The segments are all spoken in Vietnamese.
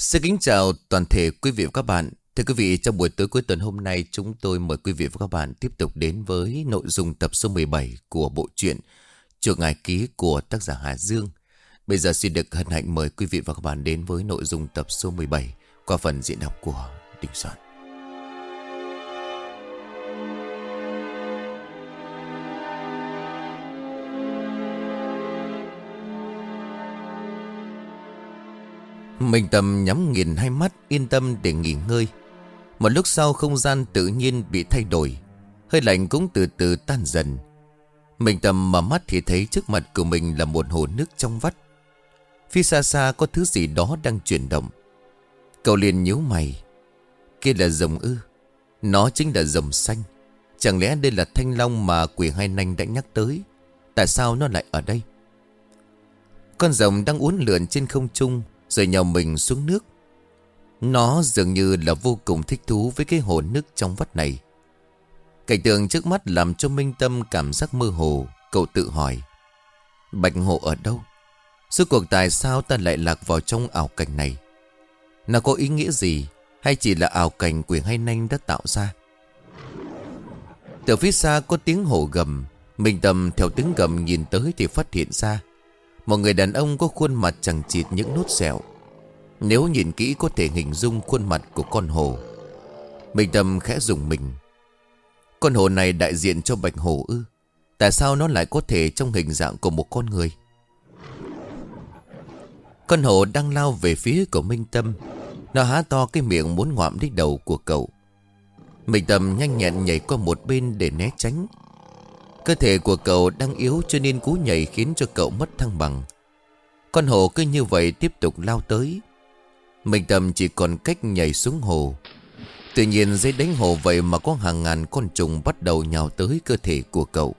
Xin kính chào toàn thể quý vị và các bạn. Thưa quý vị, trong buổi tối cuối tuần hôm nay chúng tôi mời quý vị và các bạn tiếp tục đến với nội dung tập số 17 của bộ truyện Chuộc Ngài Ký của tác giả Hà Dương. Bây giờ xin được hân hạnh mời quý vị và các bạn đến với nội dung tập số 17 qua phần diễn đọc của Đình Soạn. Minh Tâm nhắm nghiền hai mắt, yên tâm để nghỉ ngơi. Một lúc sau không gian tự nhiên bị thay đổi. Hơi lạnh cũng từ từ tan dần. Minh Tâm mở mắt thì thấy trước mặt của mình là một hồ nước trong vắt. Phía xa xa có thứ gì đó đang chuyển động. Cậu liền nhíu mày. Kia là rồng ư. Nó chính là rồng xanh. Chẳng lẽ đây là thanh long mà quỷ hai nanh đã nhắc tới. Tại sao nó lại ở đây? Con rồng đang uốn lượn trên không trung rồi nhào mình xuống nước. Nó dường như là vô cùng thích thú Với cái hồ nước trong vắt này. Cảnh tượng trước mắt làm cho Minh Tâm cảm giác mơ hồ, Cậu tự hỏi, Bạch hồ ở đâu? Suốt cuộc tại sao ta lại lạc vào trong ảo cảnh này? Nó có ý nghĩa gì, Hay chỉ là ảo cảnh quyền hay nanh đã tạo ra? Từ phía xa có tiếng hổ gầm. Minh Tâm theo tiếng gầm nhìn tới thì phát hiện ra một người đàn ông có khuôn mặt chẳng chịt những nốt sẹo. Nếu nhìn kỹ có thể hình dung khuôn mặt của con hồ Minh Tâm khẽ dùng mình. Con hồ này đại diện cho bạch hồ ư? Tại sao nó lại có thể trong hình dạng của một con người? Con hồ đang lao về phía của Minh Tâm. Nó há to cái miệng muốn ngoạm đến đầu của cậu. Minh Tâm nhanh nhẹn nhảy qua một bên để né tránh. Cơ thể của cậu đang yếu cho nên cú nhảy khiến cho cậu mất thăng bằng. Con hồ cứ như vậy tiếp tục lao tới. mình tầm chỉ còn cách nhảy xuống hồ. Tuy nhiên dưới đánh hồ vậy mà có hàng ngàn con trùng bắt đầu nhào tới cơ thể của cậu.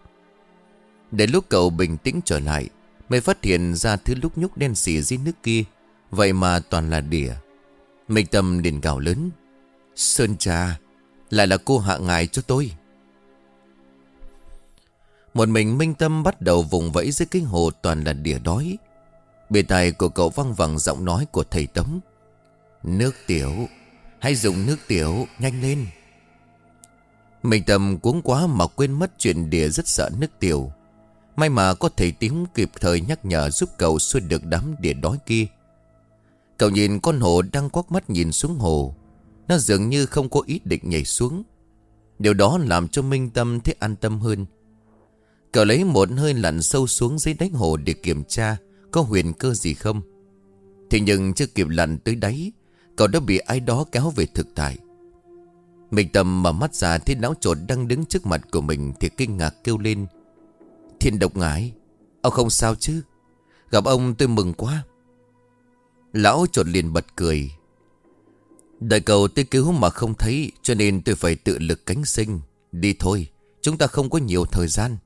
Để lúc cậu bình tĩnh trở lại, mới phát hiện ra thứ lúc nhúc đen xỉ dưới nước kia. Vậy mà toàn là đỉa. mình tầm liền gào lớn. Sơn trà, lại là cô hạ ngài cho tôi. Một mình Minh Tâm bắt đầu vùng vẫy dưới cái hồ toàn là đỉa đói. Bề tài của cậu văng vẳng giọng nói của thầy tấm Nước tiểu, hãy dùng nước tiểu, nhanh lên. Minh Tâm cuống quá mà quên mất chuyện đỉa rất sợ nước tiểu. May mà có thầy tím kịp thời nhắc nhở giúp cậu xuôi được đám đỉa đói kia. Cậu nhìn con hồ đang quắc mắt nhìn xuống hồ. Nó dường như không có ý định nhảy xuống. Điều đó làm cho Minh Tâm thấy an tâm hơn. Cậu lấy một hơi lặn sâu xuống dưới đáy hồ để kiểm tra có huyền cơ gì không. Thế nhưng chưa kịp lặn tới đáy, cậu đã bị ai đó kéo về thực tại. Mình tầm mở mắt ra thấy lão trột đang đứng trước mặt của mình thì kinh ngạc kêu lên. Thiên độc ngái, ông không sao chứ? Gặp ông tôi mừng quá. Lão trột liền bật cười. Đợi cầu tôi cứu mà không thấy cho nên tôi phải tự lực cánh sinh. Đi thôi, chúng ta không có nhiều thời gian.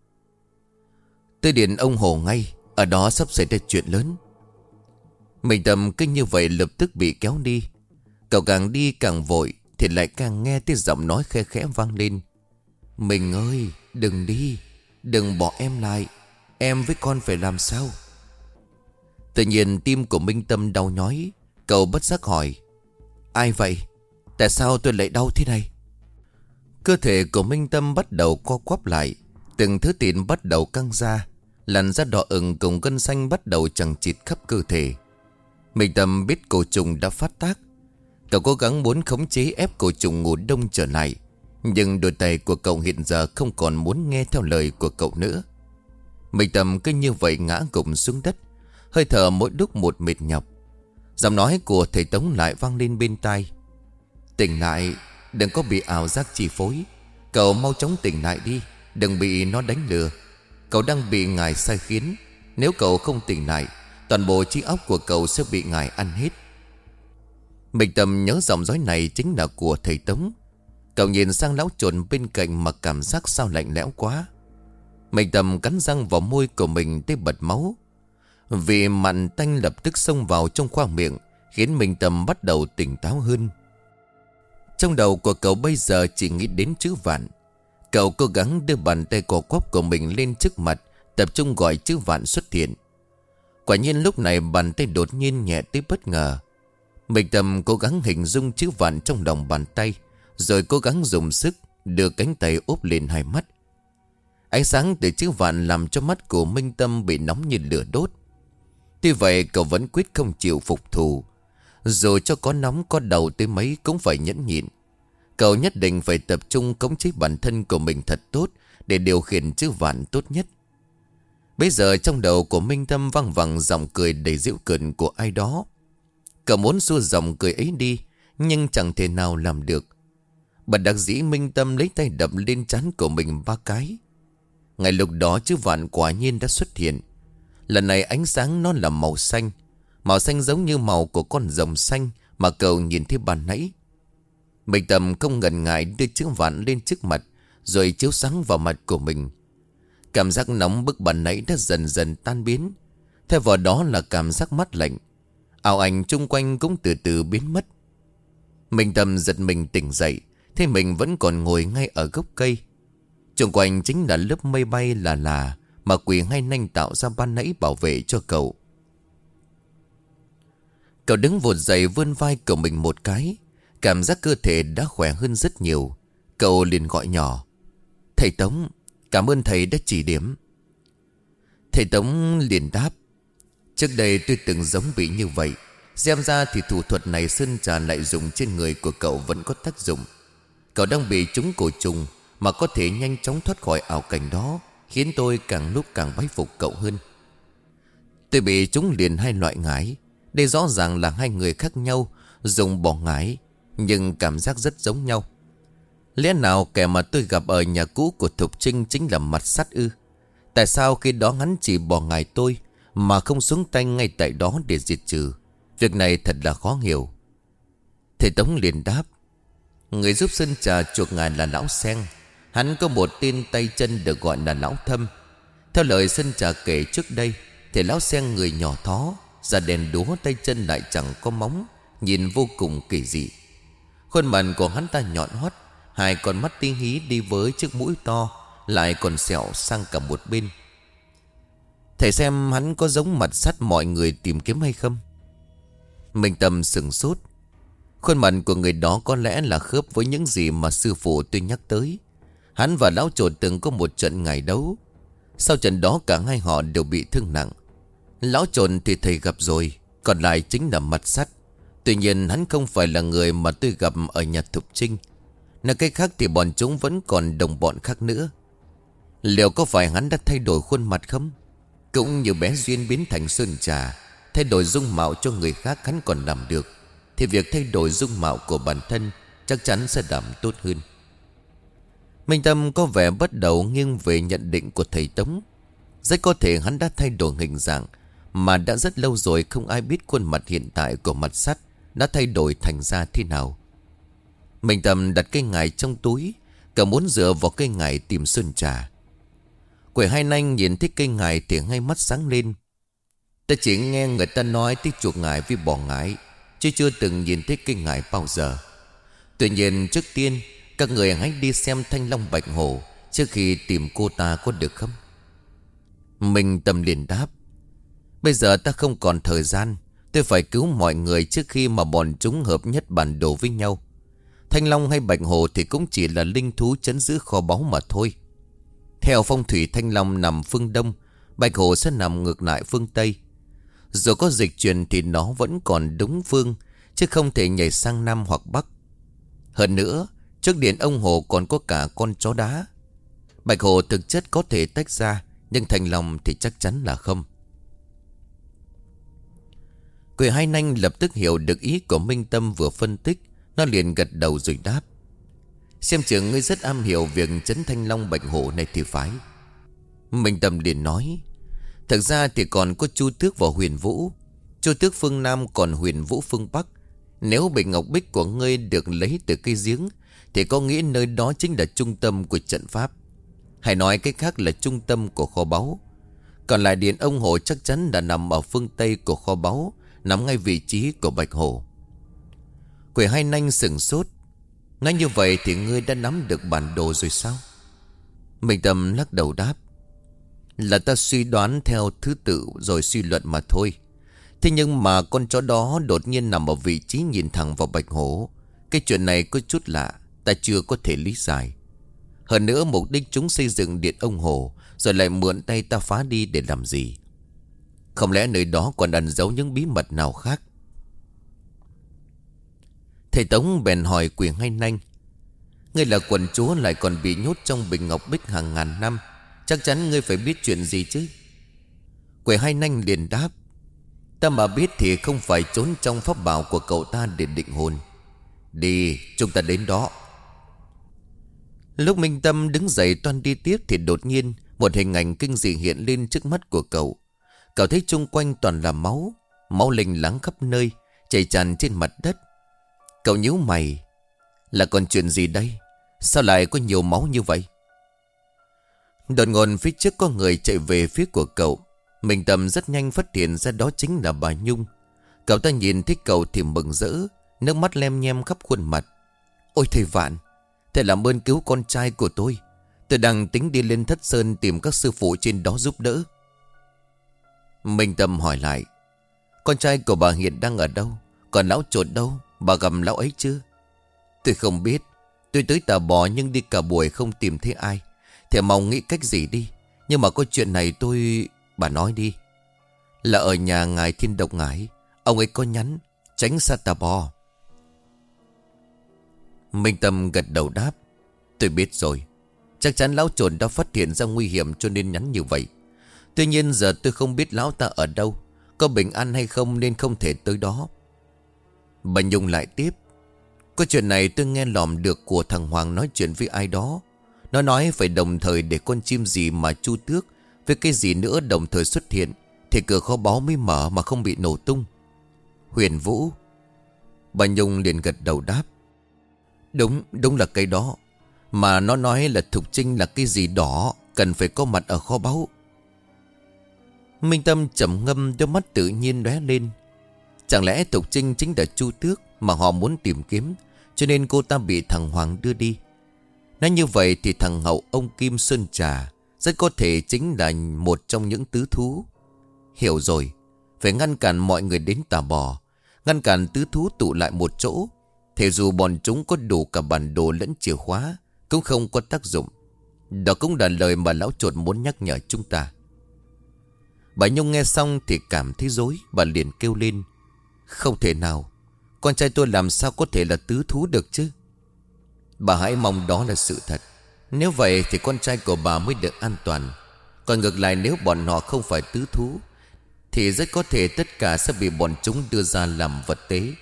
Tôi điện ông Hồ ngay, Ở đó sắp xảy ra chuyện lớn. Mình tầm kinh như vậy lập tức bị kéo đi. Cậu càng đi càng vội, Thì lại càng nghe tiếng giọng nói khe khẽ vang lên. Mình ơi, đừng đi, Đừng bỏ em lại, Em với con phải làm sao? Tự nhiên tim của Minh Tâm đau nhói, Cậu bất giác hỏi, Ai vậy? Tại sao tôi lại đau thế này? Cơ thể của Minh Tâm bắt đầu co quắp lại, Từng thứ tiền bắt đầu căng ra. Làn da đỏ ửng cùng gân xanh bắt đầu chẳng chịt khắp cơ thể. Mình Tâm biết cổ trùng đã phát tác. Cậu cố gắng muốn khống chế ép cổ trùng ngủ đông trở lại, Nhưng đôi tay của cậu hiện giờ không còn muốn nghe theo lời của cậu nữa. Mình Tâm cứ như vậy ngã gục xuống đất, Hơi thở mỗi lúc một mệt nhọc. Giọng nói của thầy Tống lại vang lên bên tai. Tỉnh lại, Đừng có bị ảo giác chi phối. Cậu mau chóng tỉnh lại đi, Đừng bị nó đánh lừa. Cậu đang bị ngài sai khiến. Nếu cậu không tỉnh lại, Toàn bộ trí óc của cậu sẽ bị ngài ăn hết. Mình tầm nhớ giọng nói này chính là của thầy Tống. Cậu nhìn sang lão trồn bên cạnh mà cảm giác sao lạnh lẽo quá. Mình tầm cắn răng vào môi của mình tới bật máu. Vì mặn tanh lập tức xông vào trong khoang miệng, Khiến mình tầm bắt đầu tỉnh táo hơn. Trong đầu của cậu bây giờ chỉ nghĩ đến chữ vạn. Cậu cố gắng đưa bàn tay cổ quắp của mình lên trước mặt, Tập trung gọi chữ vạn xuất hiện. Quả nhiên lúc này bàn tay đột nhiên nhẹ tới bất ngờ. Minh Tâm cố gắng hình dung chữ vạn trong lòng bàn tay, Rồi cố gắng dùng sức Đưa cánh tay úp lên hai mắt. Ánh sáng từ chữ vạn làm cho mắt của Minh Tâm bị nóng như lửa đốt. Tuy vậy, cậu vẫn quyết không chịu phục thù. Dù cho có nóng, có đầu tới mấy cũng phải nhẫn nhịn. Cậu nhất định phải tập trung cống chế bản thân của mình thật tốt Để điều khiển chữ vạn tốt nhất. Bây giờ trong đầu của Minh Tâm văng vẳng giọng cười đầy dịu cợt của ai đó. Cậu muốn xua giọng cười ấy đi, Nhưng chẳng thể nào làm được. Bật đặc dĩ Minh Tâm lấy tay đập lên chán của mình ba cái. Ngày lúc đó chữ vạn quả nhiên đã xuất hiện. Lần này ánh sáng nó là màu xanh. Màu xanh giống như màu của con rồng xanh Mà cậu nhìn thấy bàn nãy. Minh Tâm không ngần ngại đưa chiếc vạn lên trước mặt, Rồi chiếu sáng vào mặt của mình. Cảm giác nóng bức bàn nãy đã dần dần tan biến. Theo vào đó là cảm giác mát lạnh. Ảo ảnh chung quanh cũng từ từ biến mất. Minh Tâm giật mình tỉnh dậy, Thế mình vẫn còn ngồi ngay ở gốc cây. Trung quanh chính là lớp mây bay là là Mà quỷ hay nanh tạo ra ban nãy bảo vệ cho cậu. Cậu đứng vụt dậy vươn vai của mình một cái. Cảm giác cơ thể đã khỏe hơn rất nhiều. Cậu liền gọi nhỏ, Thầy Tống, Cảm ơn thầy đã chỉ điểm. Thầy Tống liền đáp, Trước đây tôi từng giống bị như vậy. Xem ra thì thủ thuật này Sơn trà lại dùng trên người của cậu vẫn có tác dụng. Cậu đang bị trúng cổ trùng Mà có thể nhanh chóng thoát khỏi ảo cảnh đó, Khiến tôi càng lúc càng bái phục cậu hơn. Tôi bị trúng liền hai loại ngải. Đây rõ ràng là hai người khác nhau, Dùng bỏ ngải nhưng cảm giác rất giống nhau. Lẽ nào kẻ mà tôi gặp ở nhà cũ của Thục Trinh Chính là mặt sắt ư? Tại sao khi đó hắn chỉ bỏ ngài tôi Mà không xuống tay ngay tại đó để diệt trừ? Việc này thật là khó hiểu. Thầy Tống liền đáp, Người giúp Sơn Trà chuộc ngài là Lão Sen Hắn có một tên tay chân được gọi là Lão Thâm. Theo lời Sơn Trà kể trước đây, Thì Lão Sen người nhỏ thó già đèn đúa tay chân lại chẳng có móng, Nhìn vô cùng kỳ dị. Khuôn mặt của hắn ta nhọn hoắt, Hai con mắt tinh hí đi với chiếc mũi to Lại còn sẹo sang cả một bên. Thầy xem hắn có giống mặt sắt mọi người tìm kiếm hay không? Minh Tâm sừng sốt. Khuôn mặt của người đó có lẽ là khớp với những gì mà sư phụ tôi nhắc tới. Hắn và lão trột từng có một trận ngày đấu. Sau trận đó cả hai họ đều bị thương nặng. Lão trồn thì thầy gặp rồi Còn lại chính là mặt sắt. Tuy nhiên hắn không phải là người mà tôi gặp ở nhà Thục Trinh. Nói cách khác thì bọn chúng vẫn còn đồng bọn khác nữa. Liệu có phải hắn đã thay đổi khuôn mặt không? Cũng như bé Duyên biến thành sơn trà, Thay đổi dung mạo cho người khác hắn còn làm được, Thì việc thay đổi dung mạo của bản thân Chắc chắn sẽ đảm tốt hơn. Minh Tâm có vẻ bắt đầu nghiêng về nhận định của thầy Tống. Rất có thể hắn đã thay đổi hình dạng, Mà đã rất lâu rồi không ai biết khuôn mặt hiện tại của mặt sắt. Đã thay đổi thành ra thế nào? Mình tầm đặt cây ngải trong túi, cả muốn dựa vào cây ngải tìm xuân trà. Quỷ hai nanh nhìn thấy cây ngải thì ngay mắt sáng lên. Ta chỉ nghe người ta nói tới chuột ngải với bò ngải, Chứ chưa từng nhìn thấy cây ngải bao giờ. Tuy nhiên trước tiên, Các người hãy đi xem thanh long bạch hồ Trước khi tìm cô ta có được không? Mình tầm liền đáp, Bây giờ ta không còn thời gian Tôi phải cứu mọi người trước khi mà bọn chúng hợp nhất bản đồ với nhau Thanh Long hay Bạch Hồ thì cũng chỉ là linh thú chấn giữ kho báu mà thôi. Theo phong thủy Thanh Long nằm phương Đông, Bạch Hồ sẽ nằm ngược lại phương Tây. Dù có dịch chuyển thì nó vẫn còn đúng phương, chứ không thể nhảy sang Nam hoặc Bắc. Hơn nữa, trước điện ông Hồ còn có cả con chó đá. Bạch Hồ thực chất có thể tách ra, nhưng Thanh Long thì chắc chắn là không. Quỷ hai nanh lập tức hiểu được ý của Minh Tâm vừa phân tích. Nó liền gật đầu rồi đáp. Xem chừng ngươi rất am hiểu Việc chấn thanh long bạch hổ này thì phải. Minh Tâm liền nói. Thật ra thì còn có chu tước và huyền vũ. Chu tước phương Nam còn huyền vũ phương Bắc. Nếu bình ngọc bích của ngươi được lấy từ cây giếng, Thì có nghĩa nơi đó chính là trung tâm của trận pháp? Hay nói cách khác là trung tâm của kho báu? Còn lại điện ông hồ chắc chắn đã nằm ở phương Tây của kho báu nắm ngay vị trí của bạch hổ Quỷ hai nanh sừng sốt. Nói như vậy thì ngươi đã nắm được bản đồ rồi sao? Minh Tâm lắc đầu đáp. Là ta suy đoán theo thứ tự rồi suy luận mà thôi. Thế nhưng mà con chó đó đột nhiên nằm ở vị trí nhìn thẳng vào bạch hổ Cái chuyện này có chút lạ, Ta chưa có thể lý giải. Hơn nữa mục đích chúng xây dựng điện ông hồ, Rồi lại mượn tay ta phá đi để làm gì? Không lẽ nơi đó còn ẩn giấu những bí mật nào khác? Thầy Tống bèn hỏi quỷ ngay nanh, Ngươi là quần chúa lại còn bị nhốt trong bình ngọc bích hàng ngàn năm, Chắc chắn ngươi phải biết chuyện gì chứ? Quỷ hai nanh liền đáp, Ta mà biết thì không phải trốn trong pháp bảo của cậu ta để định hồn. Đi, chúng ta đến đó. Lúc Minh Tâm đứng dậy toan đi tiếp Thì đột nhiên Một hình ảnh kinh dị hiện lên trước mắt của cậu. Cậu thấy chung quanh toàn là máu Máu linh lắng khắp nơi, Chảy tràn trên mặt đất. Cậu nhíu mày, Là còn chuyện gì đây? Sao lại có nhiều máu như vậy? Đột ngột phía trước có người chạy về phía của cậu. Mình tầm rất nhanh phát hiện ra đó chính là bà Nhung. Cậu ta nhìn thấy cậu thì mừng rỡ, Nước mắt lem nhem khắp khuôn mặt. Ôi thầy Vạn, Thầy làm ơn cứu con trai của tôi. Tôi đang tính đi lên thất sơn Tìm các sư phụ trên đó giúp đỡ. Minh Tâm hỏi lại, Con trai của bà hiện đang ở đâu? Còn lão trột đâu? Bà gặp lão ấy chưa? Tôi không biết. Tôi tới tà bò nhưng đi cả buổi không tìm thấy ai. Thì mong nghĩ cách gì đi. Nhưng mà có chuyện này tôi, Bà nói đi. Là ở nhà ngài thiên độc ngải. Ông ấy có nhắn, Tránh xa tà bò. Minh Tâm gật đầu đáp, Tôi biết rồi. Chắc chắn lão trồn đã phát hiện ra nguy hiểm cho nên nhắn như vậy. Tuy nhiên giờ tôi không biết lão ta ở đâu Có bình an hay không nên không thể tới đó. Bà Nhung lại tiếp Có chuyện này tôi nghe lòm được của thằng Hoàng nói chuyện với ai đó. Nó nói phải đồng thời để con chim gì mà chu tước Với cái gì nữa đồng thời xuất hiện Thì cửa kho báu mới mở mà không bị nổ tung. Huyền Vũ Bà Nhung liền gật đầu đáp Đúng, đúng là cây đó. Mà nó nói là Thục Trinh là cái gì đỏ Cần phải có mặt ở kho báu. Minh Tâm chậm ngâm đôi mắt tự nhiên lóe lên. Chẳng lẽ tục Trinh chính là Chu Tước Mà họ muốn tìm kiếm, Cho nên cô ta bị thằng Hoàng đưa đi? Nói như vậy thì thằng hậu ông Kim Sơn Trà Rất có thể chính là một trong những tứ thú. Hiểu rồi, Phải ngăn cản mọi người đến tà bò, Ngăn cản tứ thú tụ lại một chỗ. Thế dù bọn chúng có đủ cả bản đồ lẫn chìa khóa, Cũng không có tác dụng. Đó cũng là lời mà lão chuột muốn nhắc nhở chúng ta. Bà Nhung nghe xong thì cảm thấy dối Bà liền kêu lên. Không thể nào, Con trai tôi làm sao có thể là tứ thú được chứ? Bà hãy mong đó là sự thật. Nếu vậy thì con trai của bà mới được an toàn. Còn ngược lại, nếu bọn họ không phải tứ thú, Thì rất có thể tất cả sẽ bị bọn chúng đưa ra làm vật tế.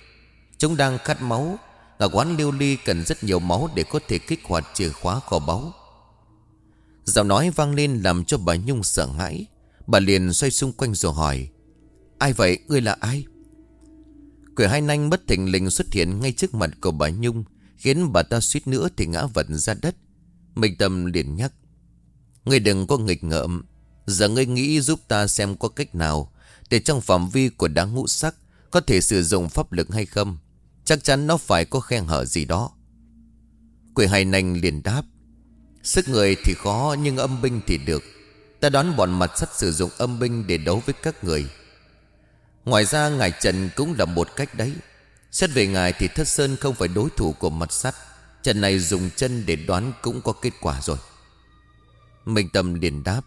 Chúng đang khát máu Và quán liêu ly cần rất nhiều máu Để có thể kích hoạt chìa khóa kho báu. Giọng nói vang lên làm cho bà Nhung sợ hãi. Bà liền xoay xung quanh rồi hỏi, Ai vậy? Ngươi là ai? Quỷ hai nanh bất thình lình xuất hiện ngay trước mặt của bà Nhung, Khiến bà ta suýt nữa thì ngã vật ra đất. Minh Tâm liền nhắc, Ngươi đừng có nghịch ngợm. Giờ ngươi nghĩ giúp ta xem có cách nào Để trong phạm vi của đá ngũ sắc Có thể sử dụng pháp lực hay không. Chắc chắn nó phải có khen hở gì đó. Quỷ hai nành liền đáp, Sức người thì khó nhưng âm binh thì được. Ta đoán bọn mặt sắt sử dụng âm binh để đấu với các người. Ngoài ra, ngài Trần cũng là một cách đấy. Xét về ngài thì Thất Sơn không phải đối thủ của mặt sắt Trần này dùng chân để đoán cũng có kết quả rồi. Minh Tâm liền đáp,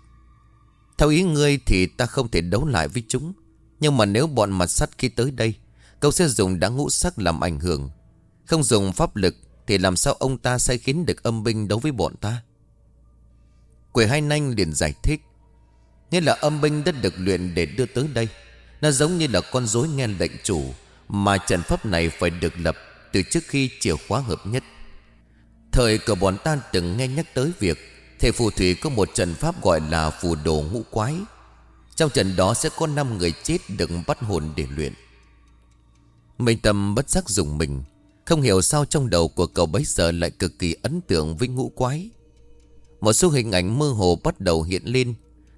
Theo ý ngươi thì ta không thể đấu lại với chúng. Nhưng mà nếu bọn mặt sắt khi tới đây, Cậu sẽ dùng đá ngũ sắc làm ảnh hưởng. Không dùng pháp lực Thì làm sao ông ta sẽ khiến được âm binh đấu với bọn ta? Quỷ hai nanh liền giải thích Nghĩa là âm binh đã được luyện để đưa tới đây. Nó giống như là con rối nghe lệnh chủ, Mà trận pháp này phải được lập Từ trước khi chìa khóa hợp nhất. Thời cờ bọn ta từng nghe nhắc tới việc Thầy phù thủy có một trận pháp gọi là phù đồ ngũ quái. Trong trận đó sẽ có 5 người chết được bắt hồn để luyện. Minh Tâm bất giác dùng mình, Không hiểu sao trong đầu của cậu bấy giờ lại cực kỳ ấn tượng với ngũ quái. Một số hình ảnh mơ hồ bắt đầu hiện lên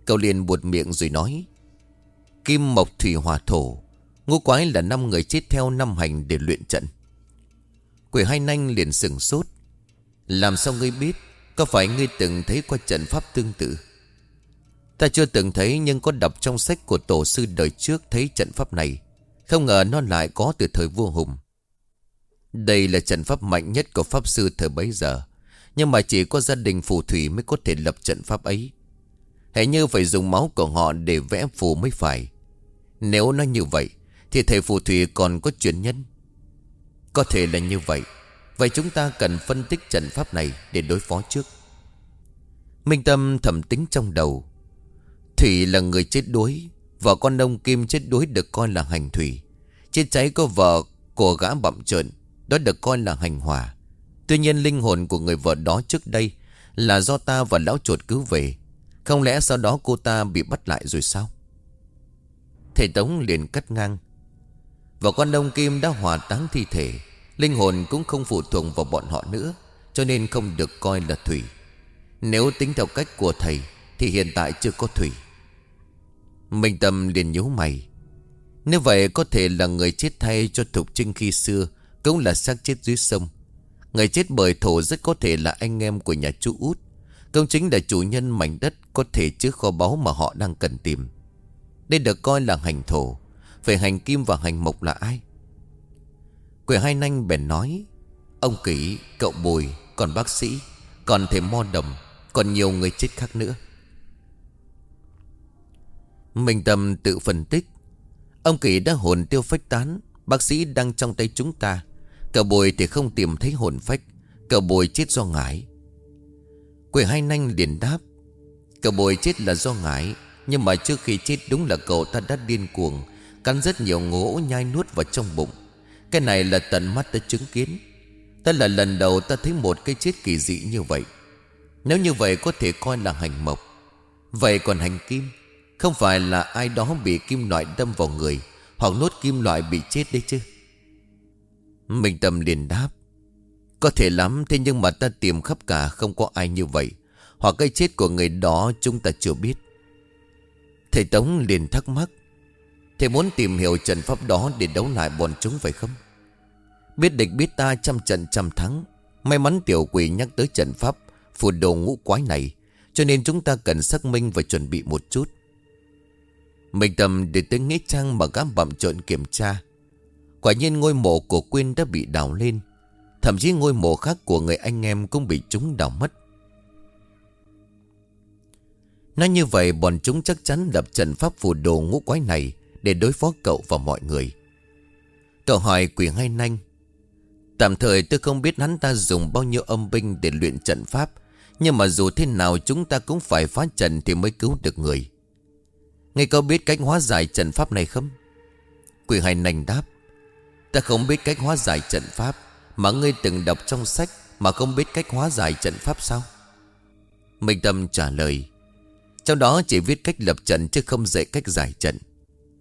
Cậu liền buột miệng rồi nói, Kim Mộc Thủy Hòa Thổ Ngũ quái là năm người chết theo năm hành để luyện trận. Quỷ hai nanh liền sừng sốt, Làm sao ngươi biết? Có phải ngươi từng thấy qua trận pháp tương tự? Ta chưa từng thấy, nhưng có đọc trong sách của tổ sư đời trước thấy trận pháp này. Không ngờ nó lại có từ thời vua Hùng. Đây là trận pháp mạnh nhất của Pháp Sư thời bấy giờ, Nhưng mà chỉ có gia đình phù thủy mới có thể lập trận pháp ấy. Hãy như phải dùng máu của họ để vẽ phù mới phải. Nếu nó như vậy, Thì thầy phù thủy còn có truyền nhân. Có thể là như vậy. Vậy chúng ta cần phân tích trận pháp này để đối phó trước. Minh Tâm thầm tính trong đầu. Thủy là người chết đuối, Vợ con nông kim chết đuối được coi là hành thủy. Chết cháy có vợ của gã bậm trợn, Đó được coi là hành hỏa. Tuy nhiên linh hồn của người vợ đó trước đây Là do ta và lão chuột cứu về. Không lẽ sau đó cô ta bị bắt lại rồi sao? Thầy Tống liền cắt ngang. Và con đông kim đã hòa táng thi thể, Linh hồn cũng không phụ thuộc vào bọn họ nữa, Cho nên không được coi là thủy. Nếu tính theo cách của thầy, Thì hiện tại chưa có thủy. Minh Tâm liền nhíu mày. Nếu vậy có thể là người chết thay cho Thục Trinh khi xưa, Cũng là xác chết dưới sông. Người chết bởi thổ rất có thể là anh em của nhà chú út. Công chính là chủ nhân mảnh đất Có thể chứa kho báu mà họ đang cần tìm. Đây được coi là hành thổ. Về hành kim và hành mộc là ai? Quỷ hai nanh bèn nói Ông kỹ, cậu bùi, còn bác sĩ Còn thầy mo đầm Còn nhiều người chết khác nữa. Minh Tâm tự phân tích Ông kỹ đã hồn tiêu phách tán Bác sĩ đang trong tay chúng ta. Cậu bùi thì không tìm thấy hồn phách Cậu bùi chết do ngải Quỷ hai nanh liền đáp Cậu bồi chết là do ngải Nhưng mà trước khi chết đúng là cậu ta đã điên cuồng Cắn rất nhiều ngỗ, nhai nuốt vào trong bụng. Cái này là tận mắt ta chứng kiến. Ta là lần đầu ta thấy một cái chết kỳ dị như vậy. Nếu như vậy có thể coi là hành mộc. Vậy còn hành kim? Không phải là ai đó bị kim loại đâm vào người Hoặc nốt kim loại bị chết đấy chứ. Minh Tâm liền đáp có thể lắm, Thế nhưng mà ta tìm khắp cả không có ai như vậy. Hoặc cái chết của người đó chúng ta chưa biết. Thầy Tống liền thắc mắc, Thầy muốn tìm hiểu trận pháp đó để đấu lại bọn chúng phải không? Biết địch biết ta trăm trận trăm thắng. May mắn tiểu quỷ nhắc tới trận pháp, Phù đồ ngũ quái này, Cho nên chúng ta cần xác minh và chuẩn bị một chút. Mình tầm để tới nghĩa trang mà gã bậm trộn kiểm tra. Quả nhiên ngôi mộ của Quyên đã bị đào lên. Thậm chí ngôi mộ khác của người anh em cũng bị chúng đào mất. Nói như vậy, bọn chúng chắc chắn lập trận pháp phù đồ ngũ quái này để đối phó cậu và mọi người. Cậu hỏi quỷ hay nanh, Tạm thời tôi không biết hắn ta dùng bao nhiêu âm binh để luyện trận pháp, Nhưng mà dù thế nào chúng ta cũng phải phá trận thì mới cứu được người. Ngươi có biết cách hóa giải trận pháp này không? Quỷ hay nanh đáp, Ta không biết cách hóa giải trận pháp. Mà ngươi từng đọc trong sách Mà không biết cách hóa giải trận pháp sao? Minh Tâm trả lời, Trong đó chỉ viết cách lập trận chứ không dạy cách giải trận.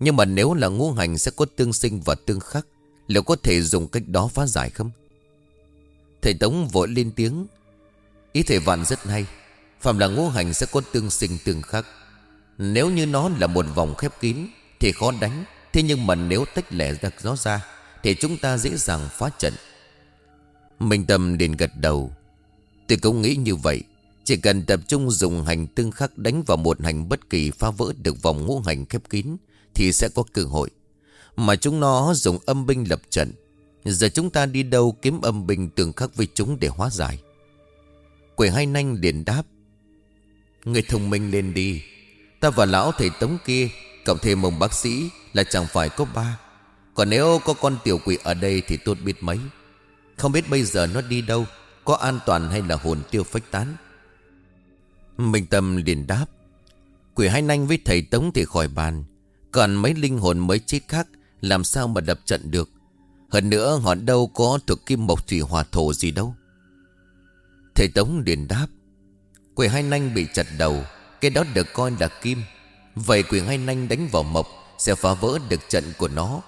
Nhưng mà nếu là ngũ hành sẽ có tương sinh và tương khắc, Liệu có thể dùng cách đó phá giải không? Thầy Tống vội lên tiếng, Ý thầy Vạn rất hay. Phạm là ngũ hành sẽ có tương sinh tương khắc. Nếu như nó là một vòng khép kín Thì khó đánh. Thế nhưng mà nếu tách lẻ ra gió ra Thì chúng ta dễ dàng phá trận. Minh Tâm liền gật đầu. Tôi cũng nghĩ như vậy, Chỉ cần tập trung dùng hành tương khắc đánh vào một hành bất kỳ phá vỡ được vòng ngũ hành khép kín, thì sẽ có cơ hội. Mà chúng nó dùng âm binh lập trận. Giờ chúng ta đi đâu kiếm âm binh tương khắc với chúng để hóa giải? Quỷ hai nanh liền đáp. Người thông minh lên đi. Ta và lão thầy tống kia, Cộng thêm ông bác sĩ là chẳng phải có ba. Còn nếu có con tiểu quỷ ở đây thì tốt biết mấy. Không biết bây giờ nó đi đâu, Có an toàn hay là hồn tiêu phách tán? Minh Tâm liền đáp, Quỷ hai nanh với thầy Tống thì khỏi bàn, còn mấy linh hồn mới chết khác, Làm sao mà đập trận được? Hơn nữa họ đâu có thuộc kim mộc thủy hòa thổ gì đâu. Thầy Tống liền đáp, Quỷ hai nanh bị chặt đầu, Cái đó được coi là kim. Vậy quỷ hai nanh đánh vào mộc Sẽ phá vỡ được trận của nó.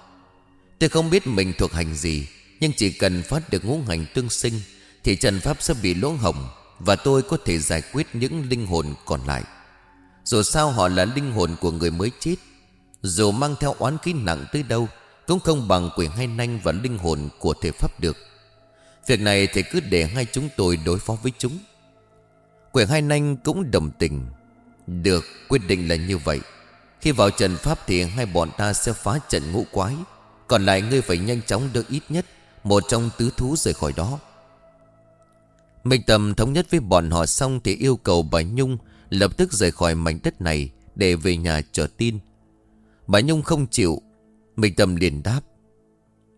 Tôi không biết mình thuộc hành gì nhưng chỉ cần phát được ngũ hành tương sinh, Thì trận pháp sẽ bị lỗ hồng Và tôi có thể giải quyết những linh hồn còn lại. Dù sao họ là linh hồn của người mới chết, dù mang theo oán khí nặng tới đâu, Cũng không bằng quỷ hai nanh và linh hồn của thể pháp được. Việc này thì cứ để hai chúng tôi đối phó với chúng. Quỷ hai nanh cũng đồng tình. Được, quyết định là như vậy. Khi vào trận pháp thì hai bọn ta sẽ phá trận ngũ quái, Còn lại ngươi phải nhanh chóng đưa ít nhất. Một trong tứ thú rời khỏi đó. Minh Tâm thống nhất với bọn họ xong Thì yêu cầu bà Nhung Lập tức rời khỏi mảnh đất này Để về nhà chờ tin. Bà Nhung không chịu. Minh Tâm liền đáp.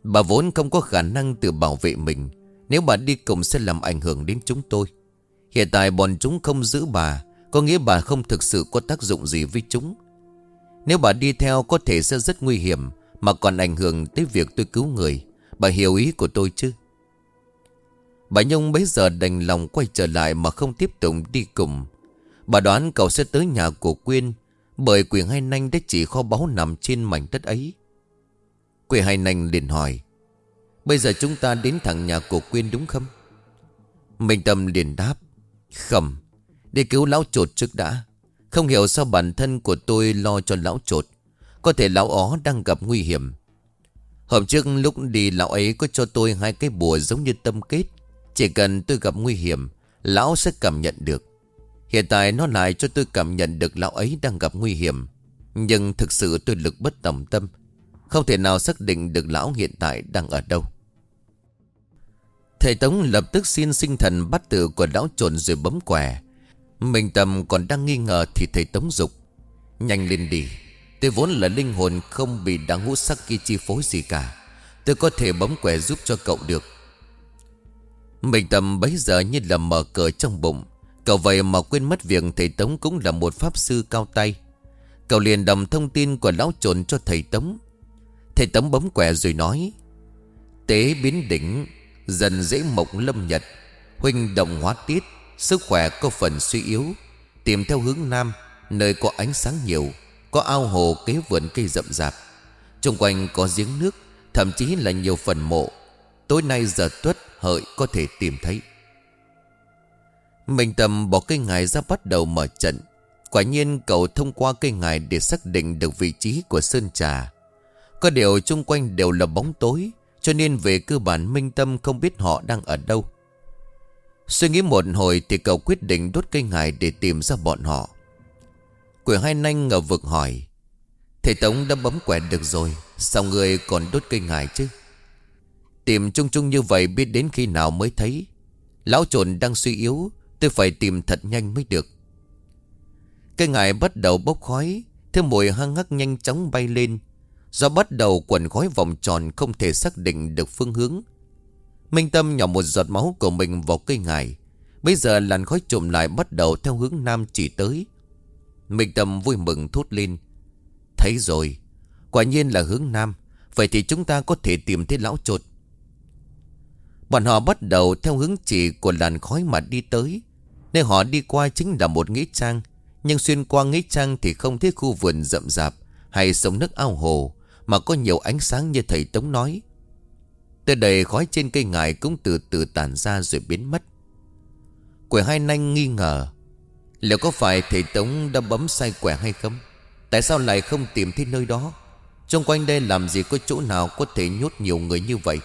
Bà vốn không có khả năng tự bảo vệ mình. Nếu bà đi cùng sẽ làm ảnh hưởng đến chúng tôi. Hiện tại bọn chúng không giữ bà, Có nghĩa bà không thực sự có tác dụng gì với chúng. Nếu bà đi theo có thể sẽ rất nguy hiểm, Mà còn ảnh hưởng tới việc tôi cứu người. Bà hiểu ý của tôi chứ? Bà Nhung bấy giờ đành lòng quay trở lại Mà không tiếp tục đi cùng. Bà đoán cậu sẽ tới nhà của Quyên, Bởi quỷ hai nanh đã chỉ kho báu nằm trên mảnh đất ấy. Quỷ hai nanh liền hỏi, Bây giờ chúng ta đến thẳng nhà của Quyên đúng không? Minh Tâm liền đáp Khẩm Để cứu lão trột trước đã. Không hiểu sao bản thân của tôi lo cho lão trột Có thể lão ó đang gặp nguy hiểm. Hôm trước lúc đi lão ấy có cho tôi hai cái bùa giống như tâm kết. Chỉ cần tôi gặp nguy hiểm, Lão sẽ cảm nhận được. Hiện tại nó lại cho tôi cảm nhận được lão ấy đang gặp nguy hiểm. Nhưng thực sự tôi lực bất tòng tâm. Không thể nào xác định được lão hiện tại đang ở đâu. Thầy Tống lập tức xin sinh thần bắt tự của lão trồn rồi bấm quẻ Mình tầm còn đang nghi ngờ thì thầy Tống dục. Nhanh lên đi. Tôi vốn là linh hồn không bị đáng hút sắc kia chi phối gì cả. Tôi có thể bấm quẻ giúp cho cậu được. Mình tầm bấy giờ như là mở cờ trong bụng. Cậu vậy mà quên mất việc thầy Tống cũng là một pháp sư cao tay. Cậu liền đầm thông tin của lão trồn cho thầy Tống. Thầy Tống bấm quẻ rồi nói, Tế biến đỉnh, Dần dễ mộng lâm nhật. Huynh động hóa tiết, Sức khỏe có phần suy yếu. Tìm theo hướng nam, Nơi có ánh sáng nhiều. Có ao hồ kế vườn cây rậm rạp. Trung quanh có giếng nước, Thậm chí là nhiều phần mộ. Tối nay giờ tuất, hợi có thể tìm thấy. Minh Tâm bỏ cây ngài ra bắt đầu mở trận. Quả nhiên cậu thông qua cây ngài Để xác định được vị trí của Sơn Trà. Có điều chung quanh đều là bóng tối, cho nên về cơ bản Minh Tâm không biết họ đang ở đâu. Suy nghĩ một hồi thì cậu quyết định đốt cây ngài để tìm ra bọn họ. Quỷ hai nanh ngờ vực hỏi, Thầy Tống đã bấm quẹt được rồi, Sao người còn đốt cây ngài chứ Tìm chung chung như vậy biết đến khi nào mới thấy, Lão trộn đang suy yếu, Tôi phải tìm thật nhanh mới được Cây ngài bắt đầu bốc khói Thứ mùi hăng hắc nhanh chóng bay lên Do bắt đầu quần khói vòng tròn không thể xác định được phương hướng. Minh Tâm nhỏ một giọt máu của mình vào cây ngải. Bây giờ làn khói trùm lại bắt đầu theo hướng nam chỉ tới. Minh Tâm vui mừng thốt lên. Thấy rồi, quả nhiên là hướng nam. Vậy thì chúng ta có thể tìm thấy lão trột. Bọn họ bắt đầu theo hướng chỉ của làn khói mà đi tới. Nơi họ đi qua chính là một nghĩa trang. Nhưng xuyên qua nghĩa trang thì không thấy khu vườn rậm rạp hay sông nước ao hồ mà có nhiều ánh sáng như thầy Tống nói Tới đây khói trên cây ngải cũng từ từ tản ra rồi biến mất Quẻ hai nanh nghi ngờ Liệu có phải thầy Tống đã bấm sai quẻ hay không? Tại sao lại không tìm thấy nơi đó? Trong quanh đây làm gì có chỗ nào có thể nhốt nhiều người như vậy?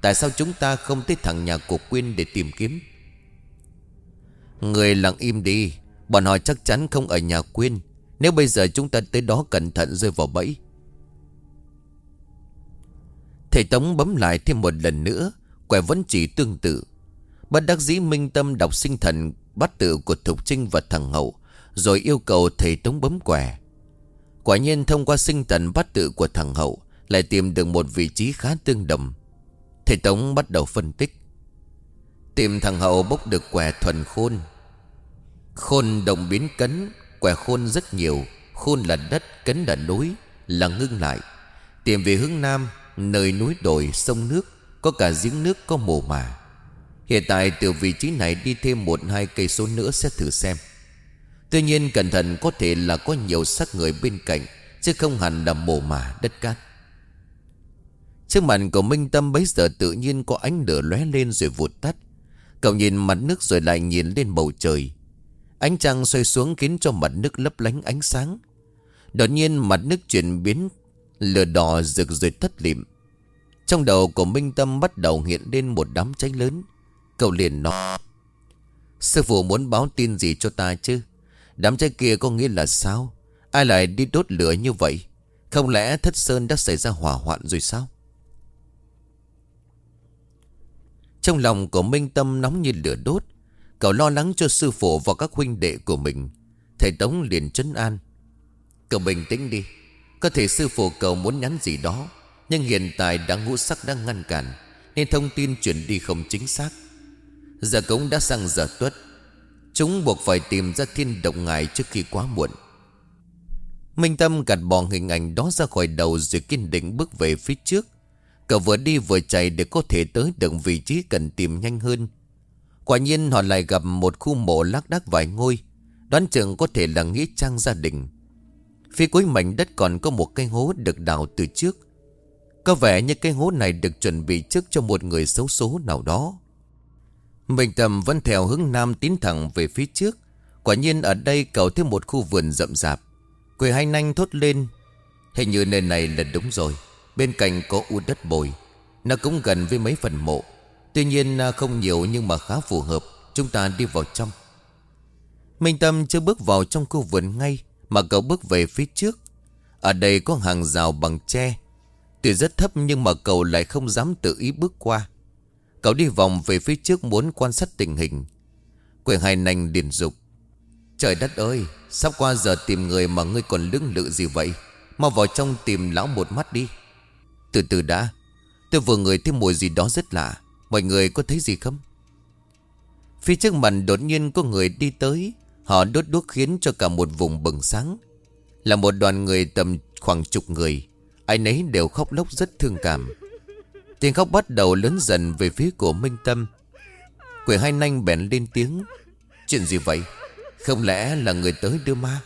Tại sao chúng ta không tới thẳng nhà của Quyên để tìm kiếm? Người lặng im đi. Bọn họ chắc chắn không ở nhà Quyên. Nếu bây giờ chúng ta tới đó cẩn thận rơi vào bẫy. Thầy Tống bấm lại thêm một lần nữa. Quẻ vẫn chỉ tương tự. Bất đắc dĩ minh tâm đọc sinh thần Bắt tự của Thục Trinh và thằng Hậu Rồi yêu cầu thầy Tống bấm quẻ Quả nhiên thông qua sinh thần bắt tự của thằng Hậu Lại tìm được một vị trí khá tương đồng. Thầy Tống bắt đầu phân tích. Tìm thằng Hậu bốc được quẻ thuần khôn. Khôn đồng biến cấn Quẻ khôn rất nhiều Khôn là đất, cấn là núi Là ngưng lại. Tìm về hướng Nam Nơi núi đồi sông nước Có cả giếng nước có mồ mà Hiện tại từ vị trí này đi thêm một hai cây số nữa sẽ thử xem. Tuy nhiên cẩn thận có thể là có nhiều xác người bên cạnh, Chứ không hẳn là mồ mà đất cát. Trước mặt của Minh Tâm bấy giờ tự nhiên có ánh lửa lóe lên rồi vụt tắt. Cậu nhìn mặt nước rồi lại nhìn lên bầu trời. Ánh trăng xoay xuống khiến cho mặt nước lấp lánh ánh sáng. Đột nhiên mặt nước chuyển biến, Lửa đỏ rực rồi thất lịm Trong đầu của Minh Tâm bắt đầu hiện lên một đám cháy lớn. Cậu liền nói, Sư phụ muốn báo tin gì cho ta chứ? Đám cháy kia có nghĩa là sao? Ai lại đi đốt lửa như vậy? Không lẽ thất sơn đã xảy ra hỏa hoạn rồi sao? Trong lòng của Minh Tâm nóng như lửa đốt, Cậu lo lắng cho sư phụ và các huynh đệ của mình. Thầy Tống liền trấn an, Cậu bình tĩnh đi. Có thể sư phụ cậu muốn nhắn gì đó, Nhưng hiện tại đã ngũ sắc đang ngăn cản, Nên thông tin chuyển đi không chính xác. Giờ cống đã sang giờ tuất. Chúng buộc phải tìm ra thiên động ngài trước khi quá muộn. Minh Tâm gạt bỏ hình ảnh đó ra khỏi đầu Rồi kiên định bước về phía trước. Cậu vừa đi vừa chạy để có thể tới được vị trí cần tìm nhanh hơn. Quả nhiên họ lại gặp một khu mộ lác đác vài ngôi. Đoán chừng có thể là nghĩa trang gia đình. Phía cuối mảnh đất còn có một cây hố được đào từ trước. Có vẻ như cây hố này được chuẩn bị trước cho một người xấu số nào đó. Minh Tâm vẫn theo hướng nam tiến thẳng về phía trước. Quả nhiên ở đây cầu thêm một khu vườn rậm rạp. Quỳ hai nanh thốt lên. Hình như nơi này là đúng rồi. Bên cạnh có u đất bồi. Nó cũng gần với mấy phần mộ. Tuy nhiên à, không nhiều nhưng mà khá phù hợp. Chúng ta đi vào trong. Minh Tâm chưa bước vào trong khu vườn ngay, Mà cậu bước về phía trước. Ở đây có hàng rào bằng tre. Tuy rất thấp nhưng mà cậu lại không dám tự ý bước qua. Cậu đi vòng về phía trước muốn quan sát tình hình. Quyền hai nành điền dục. Trời đất ơi, Sắp qua giờ tìm người mà ngươi còn lưỡng lự gì vậy? Mau vào trong tìm lão một mắt đi. Từ từ đã, Tôi vừa ngửi thấy mùi gì đó rất lạ. Mọi người có thấy gì không? Phía trước mặt đột nhiên có người đi tới. Họ đốt đuốc khiến cho cả một vùng bừng sáng. Là một đoàn người tầm khoảng chục người. Ai nấy đều khóc lóc rất thương cảm. Tiếng khóc bắt đầu lớn dần về phía của Minh Tâm. Quỷ hai nanh bèn lên tiếng. Chuyện gì vậy? Không lẽ là người tới đưa ma?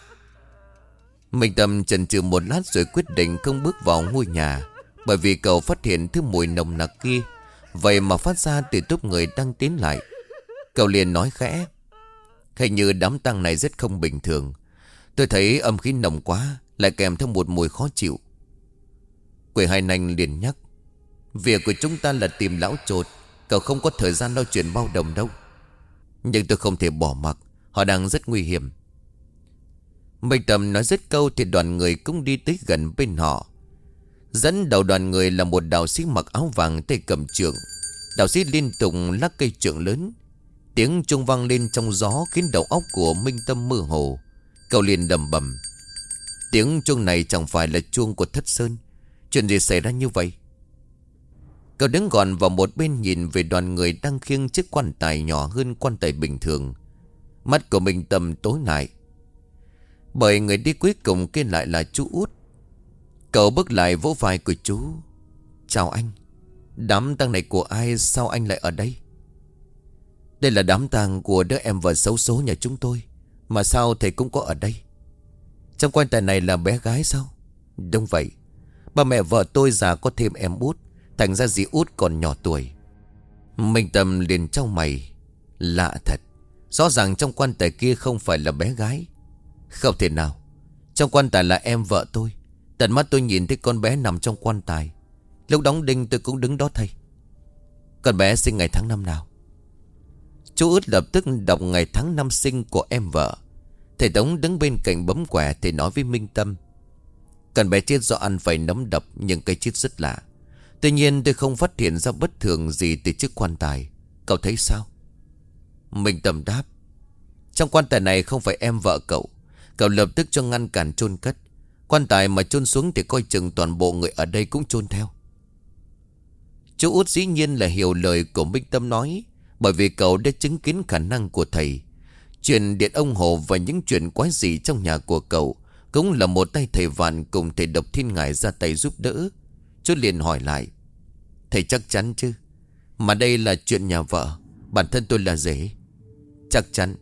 Minh Tâm chần chừ một lát rồi quyết định không bước vào ngôi nhà, Bởi vì cậu phát hiện thứ mùi nồng nặc kia. Vậy mà phát ra từ túp người đang tiến lại. Cậu liền nói khẽ. Hình như đám tang này rất không bình thường. Tôi thấy âm khí nồng quá, Lại kèm theo một mùi khó chịu. Quỷ hai nanh liền nhắc. Việc của chúng ta là tìm lão trột Cậu không có thời gian lo chuyện bao đồng đâu. Nhưng tôi không thể bỏ mặc. Họ đang rất nguy hiểm. Minh Tâm nói rất câu Thì đoàn người cũng đi tới gần bên họ. Dẫn đầu đoàn người là một đạo sĩ mặc áo vàng tay cầm trượng Đạo sĩ liên tục lắc cây trượng lớn. Tiếng trung vang lên trong gió Khiến đầu óc của Minh Tâm mơ hồ. Cậu liền đầm bầm Tiếng chuông này chẳng phải là chuông của thất sơn. Chuyện gì xảy ra như vậy? Cậu đứng gọn vào một bên nhìn về đoàn người đang khiêng chiếc quan tài nhỏ hơn quan tài bình thường. Mắt của mình tầm tối lại. Bởi người đi cuối cùng kia lại là chú út. Cậu bước lại vỗ vai của chú. Chào anh. Đám tang này của ai, sao anh lại ở đây? Đây là đám tang của đứa em vợ xấu số nhà chúng tôi. Mà sao thầy cũng có ở đây? Trong quan tài này là bé gái sao? Đúng vậy. ba mẹ vợ tôi già có thêm em út. Thành ra dì út còn nhỏ tuổi. Minh Tâm liền trong mày. Lạ thật. Rõ ràng trong quan tài kia không phải là bé gái. Không thể nào. Trong quan tài là em vợ tôi. Tận mắt tôi nhìn thấy con bé nằm trong quan tài. Lúc đóng đinh tôi cũng đứng đó thầy Con bé sinh ngày tháng năm nào? Chú út lập tức đọc ngày tháng năm sinh của em vợ. Thầy Tống đứng bên cạnh bấm quẻ Thầy nói với Minh Tâm. Con bé chết do ăn phải nấm độc, Nhưng cái chết rất lạ. Tuy nhiên tôi không phát hiện ra bất thường gì từ chiếc quan tài. Cậu thấy sao? Mình tầm đáp. Trong quan tài này không phải em vợ cậu. Cậu lập tức cho ngăn cản chôn cất. Quan tài mà chôn xuống thì coi chừng toàn bộ người ở đây cũng chôn theo. Chú út dĩ nhiên là hiểu lời của Minh Tâm nói, Bởi vì cậu đã chứng kiến khả năng của thầy. Chuyện điện ông Hồ và những chuyện quái gì trong nhà của cậu Cũng là một tay thầy vạn cùng thầy độc thiên ngài ra tay giúp đỡ. Chú liền hỏi lại Thầy chắc chắn chứ? Mà đây là chuyện nhà vợ, Bản thân tôi là dễ. Chắc chắn.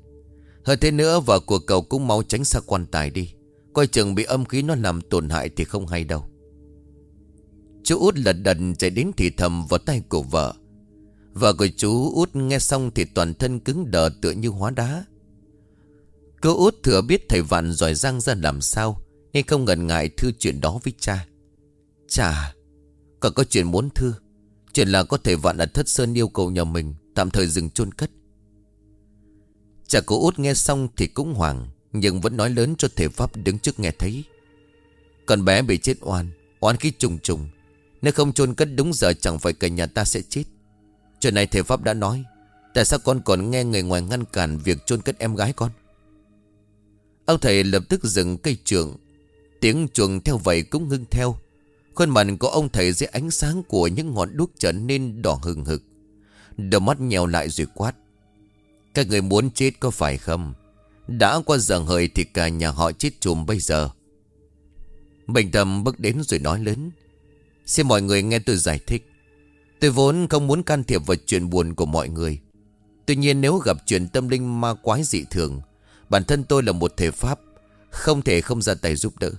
Hơn thế nữa, vợ của cậu cũng mau tránh xa quan tài đi. Coi chừng bị âm khí nó làm tổn hại thì không hay đâu. Chú út lật đần chạy đến thì thầm vào tay của vợ. Vợ của chú út nghe xong thì toàn thân cứng đờ tựa như hóa đá. Cô út thừa biết thầy vạn giỏi giang ra làm sao, Nên không ngần ngại thư chuyện đó với cha. Chà Còn có chuyện muốn thư Chuyện là có thể vạn là thất sơn yêu cầu nhà mình, Tạm thời dừng chôn cất. Chả cô út nghe xong thì cũng hoảng, Nhưng vẫn nói lớn cho thể pháp đứng trước nghe thấy. Con bé bị chết oan Oan khí trùng trùng. Nếu không chôn cất đúng giờ chẳng phải cả nhà ta sẽ chết. Chuyện này thể Pháp đã nói, Tại sao con còn nghe người ngoài ngăn cản Việc chôn cất em gái con? Ông thầy lập tức dừng cây trường Tiếng chuồng theo vậy cũng ngưng theo. Khuôn mặt của ông thầy dưới ánh sáng của những ngọn đuốc trở nên đỏ hừng hực. Đôi mắt nhèo lại rồi quát. Các người muốn chết có phải không? Đã qua giờ hời thì cả nhà họ chết chùm bây giờ. Bình tâm bước đến rồi nói lớn. Xin mọi người nghe tôi giải thích. Tôi vốn không muốn can thiệp vào chuyện buồn của mọi người. Tuy nhiên nếu gặp chuyện tâm linh ma quái dị thường, Bản thân tôi là một thể pháp, Không thể không ra tay giúp đỡ.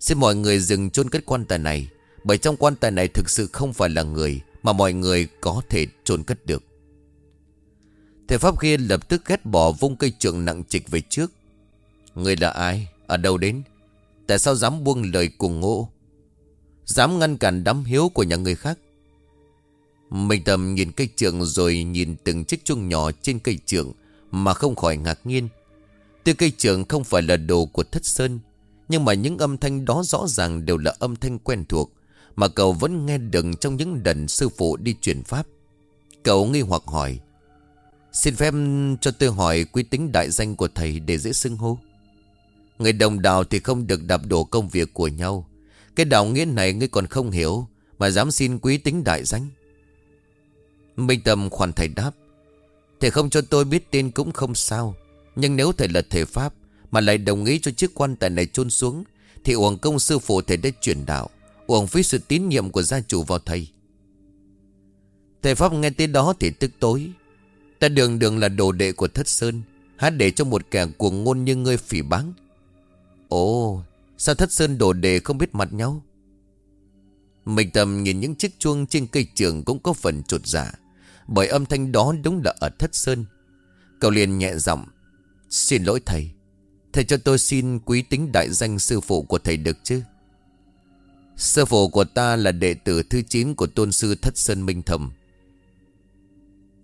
Xin mọi người dừng chôn cất quan tài này, Bởi trong quan tài này thực sự không phải là người Mà mọi người có thể chôn cất được Thể pháp kia lập tức ghét bỏ vung cây trường nặng trịch về trước Người là ai? Ở đâu đến? Tại sao dám buông lời cùng ngộ? Dám ngăn cản đám hiếu của nhà người khác mình tầm nhìn cây trường rồi nhìn từng chiếc chuông nhỏ trên cây trường Mà không khỏi ngạc nhiên Tuy cây trường không phải là đồ của thất sơn nhưng mà những âm thanh đó rõ ràng đều là âm thanh quen thuộc, Mà cậu vẫn nghe được trong những lần sư phụ đi truyền pháp. Cậu nghi hoặc hỏi, Xin phép cho tôi hỏi quy tính đại danh của thầy để dễ xưng hô? Người đồng đạo thì không được đạp đổ công việc của nhau. Cái đạo nghĩa này ngươi còn không hiểu, Mà dám xin quý tính đại danh. Minh Tâm khoan thầy đáp, Thầy không cho tôi biết tên cũng không sao, Nhưng nếu thầy là thầy Pháp mà lại đồng ý cho chiếc quan tài này chôn xuống, Thì uổng công sư phụ thầy đã chuyển đạo. Uổng phí sự tín nhiệm của gia chủ vào thầy. Thầy Pháp nghe tới đó thì tức tối. Ta đường đường là đồ đệ của Thất Sơn Hát để cho một kẻ cuồng ngôn như ngươi phỉ báng. Ồ, Sao Thất Sơn đồ đệ không biết mặt nhau? Mình tầm nhìn những chiếc chuông trên cây trường Cũng có phần trột dạ Bởi âm thanh đó đúng là ở Thất Sơn. Cậu liền nhẹ giọng, Xin lỗi thầy Thầy cho tôi xin quý tính đại danh sư phụ của thầy được chứ? Sư phụ của ta là đệ tử thứ 9 của tôn sư Thất Sơn Minh Thầm.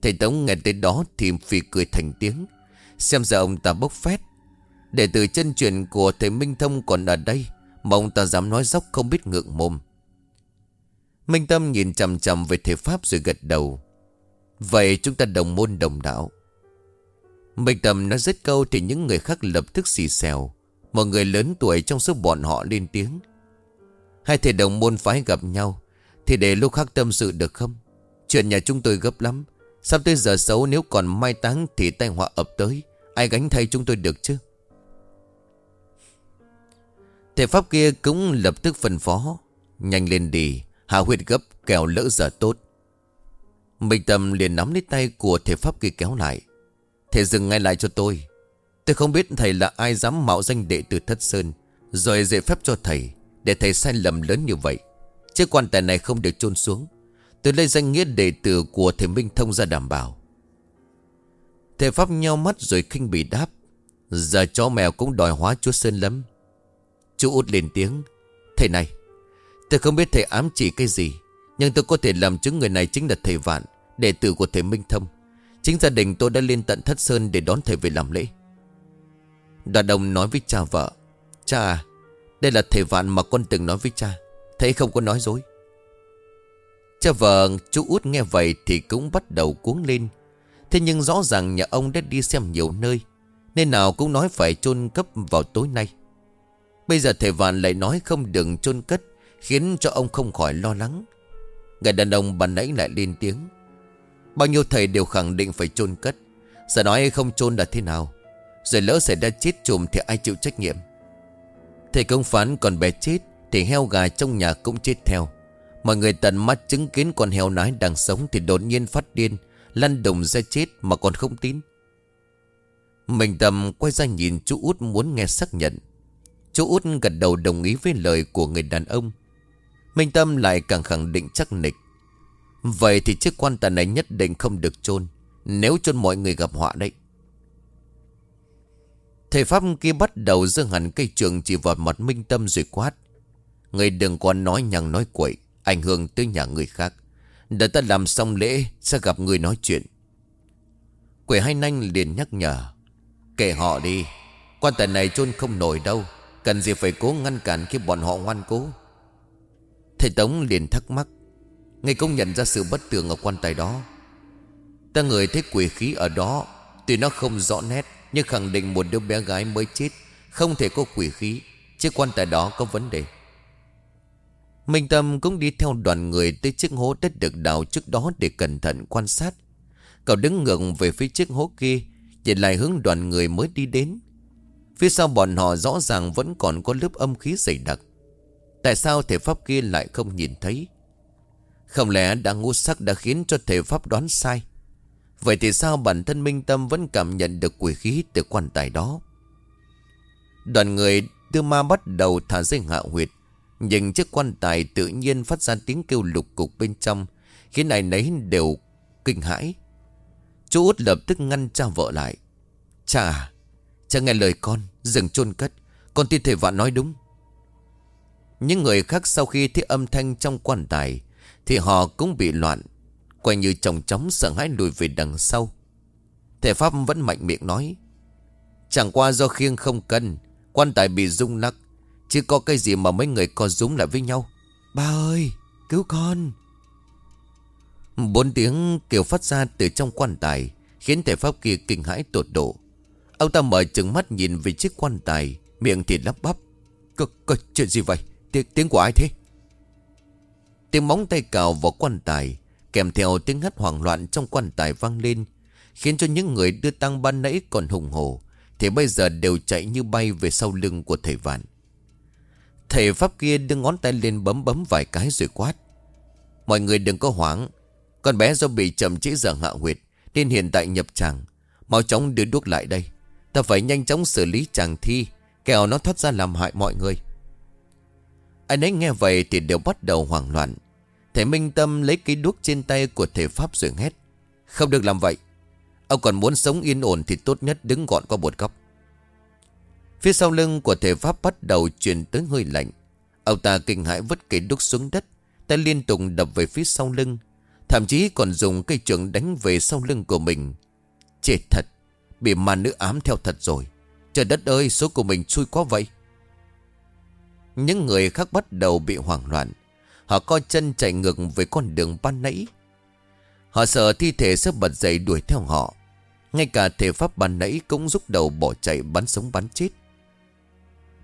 Thầy Tống nghe tới đó thì phì cười thành tiếng. Xem ra ông ta bốc phét. Đệ tử chân truyền của thầy Minh Thông còn ở đây, Mà ông ta dám nói dốc không biết ngượng mồm. Minh Tâm nhìn chầm chầm về thể pháp rồi gật đầu. Vậy chúng ta đồng môn đồng đạo. Minh Tâm nói dứt câu thì những người khác lập tức xì xèo. Một người lớn tuổi trong số bọn họ lên tiếng. Hai thầy đồng môn phái gặp nhau, Thì để lúc khác tâm sự được không? Chuyện nhà chúng tôi gấp lắm. Sắp tới giờ xấu nếu còn mai táng Thì tai họa ập tới. Ai gánh thay chúng tôi được chứ? Thầy Pháp kia cũng lập tức phân phó. Nhanh lên đi Hạ huyệt gấp kèo lỡ giờ tốt. Bình Tâm liền nắm lấy tay của thầy Pháp kia kéo lại. Thầy dừng ngay lại cho tôi. Tôi không biết thầy là ai dám mạo danh đệ tử Thất Sơn, Rồi dạy phép cho thầy, Để thầy sai lầm lớn như vậy. Chiếc quan tài này không được chôn xuống. Tôi lấy danh nghĩa đệ tử của thầy Minh Thông ra đảm bảo. Thầy Pháp nhau mắt rồi khinh bị đáp. Giờ chó mèo cũng đòi hóa chúa Sơn lắm. Chú út lên tiếng. Thầy này, Tôi không biết thầy ám chỉ cái gì, Nhưng tôi có thể làm chứng người này chính là thầy Vạn, Đệ tử của thầy Minh Thông. Chính gia đình tôi đã lên tận Thất Sơn Để đón thầy về làm lễ. Đoàn đồng nói với cha vợ, Cha à Đây là thầy Vạn mà con từng nói với cha. Thầy không có nói dối. Cha vợ chú út nghe vậy Thì cũng bắt đầu cuống lên. Thế nhưng rõ ràng nhà ông đã đi xem nhiều nơi, Nên nào cũng nói phải chôn cấp vào tối nay. Bây giờ thầy Vạn lại nói không đừng chôn cất, Khiến cho ông không khỏi lo lắng. Người đàn ông bà nãy lại lên tiếng Bao nhiêu thầy đều khẳng định phải chôn cất. Giờ nói không chôn là thế nào? Rồi lỡ xảy ra chết chùm thì ai chịu trách nhiệm? Thầy công phán còn bé chết Thì heo gà trong nhà cũng chết theo. Mọi người tận mắt chứng kiến con heo nái đang sống Thì đột nhiên phát điên, Lăn đồng ra chết mà còn không tin. Mình tầm quay ra nhìn chú út muốn nghe xác nhận. Chú út gật đầu đồng ý với lời của người đàn ông. Minh Tâm lại càng khẳng định chắc nịch. Vậy thì chiếc quan tài này nhất định không được chôn, Nếu chôn mọi người gặp họa đấy. Thầy Pháp kia bắt đầu dâng hẳn cây trường chỉ vào mặt Minh Tâm rồi quát. Người đừng có nói nhằng nói quậy, Ảnh hưởng tới nhà người khác. Đợi ta làm xong lễ, Sẽ gặp người nói chuyện. Quỷ hai nanh liền nhắc nhở. Kể họ đi, Quan tài này chôn không nổi đâu, Cần gì phải cố ngăn cản khi bọn họ ngoan cố. Thầy Tống liền thắc mắc. Ngay công nhận ra sự bất tường ở quan tài đó. Ta người thấy quỷ khí ở đó, Tuy nó không rõ nét, Nhưng khẳng định một đứa bé gái mới chết Không thể có quỷ khí, Chiếc quan tài đó có vấn đề. Minh Tâm cũng đi theo đoàn người Tới chiếc hố đất được đào trước đó Để cẩn thận quan sát. Cậu đứng ngược về phía chiếc hố kia, Nhìn lại hướng đoàn người mới đi đến. Phía sau bọn họ rõ ràng Vẫn còn có lớp âm khí dày đặc. Tại sao thể pháp kia lại không nhìn thấy? Không lẽ đã ngu sắc đã khiến cho thể pháp đoán sai? Vậy thì sao bản thân Minh Tâm vẫn cảm nhận được quỷ khí từ quan tài đó? Đoàn người đưa ma bắt đầu thả dây hạ huyệt, Nhưng chiếc quan tài tự nhiên phát ra tiếng kêu lục cục bên trong, Khiến ai nấy đều kinh hãi. Chú út lập tức ngăn cha vợ lại. Cha à, Cha nghe lời con, Dừng chôn cất, Con tin thể vạn nói đúng. Những người khác sau khi thấy âm thanh trong quan tài thì họ cũng bị loạn. Quay như chồng chóng sợ hãi lùi về đằng sau. Thể Pháp vẫn mạnh miệng nói Chẳng qua do khiêng không cân Quan tài bị rung lắc Chứ có cái gì mà mấy người co rúm lại với nhau. Ba ơi cứu con. Bốn tiếng kêu phát ra từ trong quan tài Khiến Thể Pháp kia kinh hãi tột độ. Ông ta mở trừng mắt nhìn về chiếc quan tài Miệng thì lắp bắp Có, có chuyện gì vậy? Tiếng, tiếng của ai thế? Tiếng móng tay cào vào quan tài, Kèm theo tiếng hắt hoảng loạn trong quan tài vang lên, Khiến cho những người đưa tăng ban nãy còn hùng hồ Thì bây giờ đều chạy như bay về sau lưng của thầy Vạn. Thầy Pháp kia đưa ngón tay lên bấm bấm vài cái rồi quát. Mọi người đừng có hoảng, Con bé do bị chậm trễ giờ hạ huyệt, Nên hiện tại nhập tràng, Mau chóng đưa đuốc lại đây. Ta phải nhanh chóng xử lý chàng thi, Kẻo nó thoát ra làm hại mọi người. Anh ấy nghe vậy thì đều bắt đầu hoảng loạn. Thầy Minh Tâm lấy cây đuốc trên tay của thầy Pháp rồi hét. Không được làm vậy. Ông còn muốn sống yên ổn thì tốt nhất đứng gọn qua một góc. Phía sau lưng của thầy Pháp bắt đầu chuyển tới hơi lạnh. Ông ta kinh hãi vứt cây đuốc xuống đất, Tay liên tục đập về phía sau lưng, Thậm chí còn dùng cây trường đánh về sau lưng của mình. Chết thật, Bị ma nữ ám theo thật rồi. Trời đất ơi, số của mình xui quá vậy. Những người khác bắt đầu bị hoảng loạn. Họ co chân chạy ngược về con đường ban nãy. Họ sợ thi thể sẽ bật dậy đuổi theo họ. Ngay cả thể pháp ban nãy cũng rút đầu bỏ chạy bắn sống bắn chết.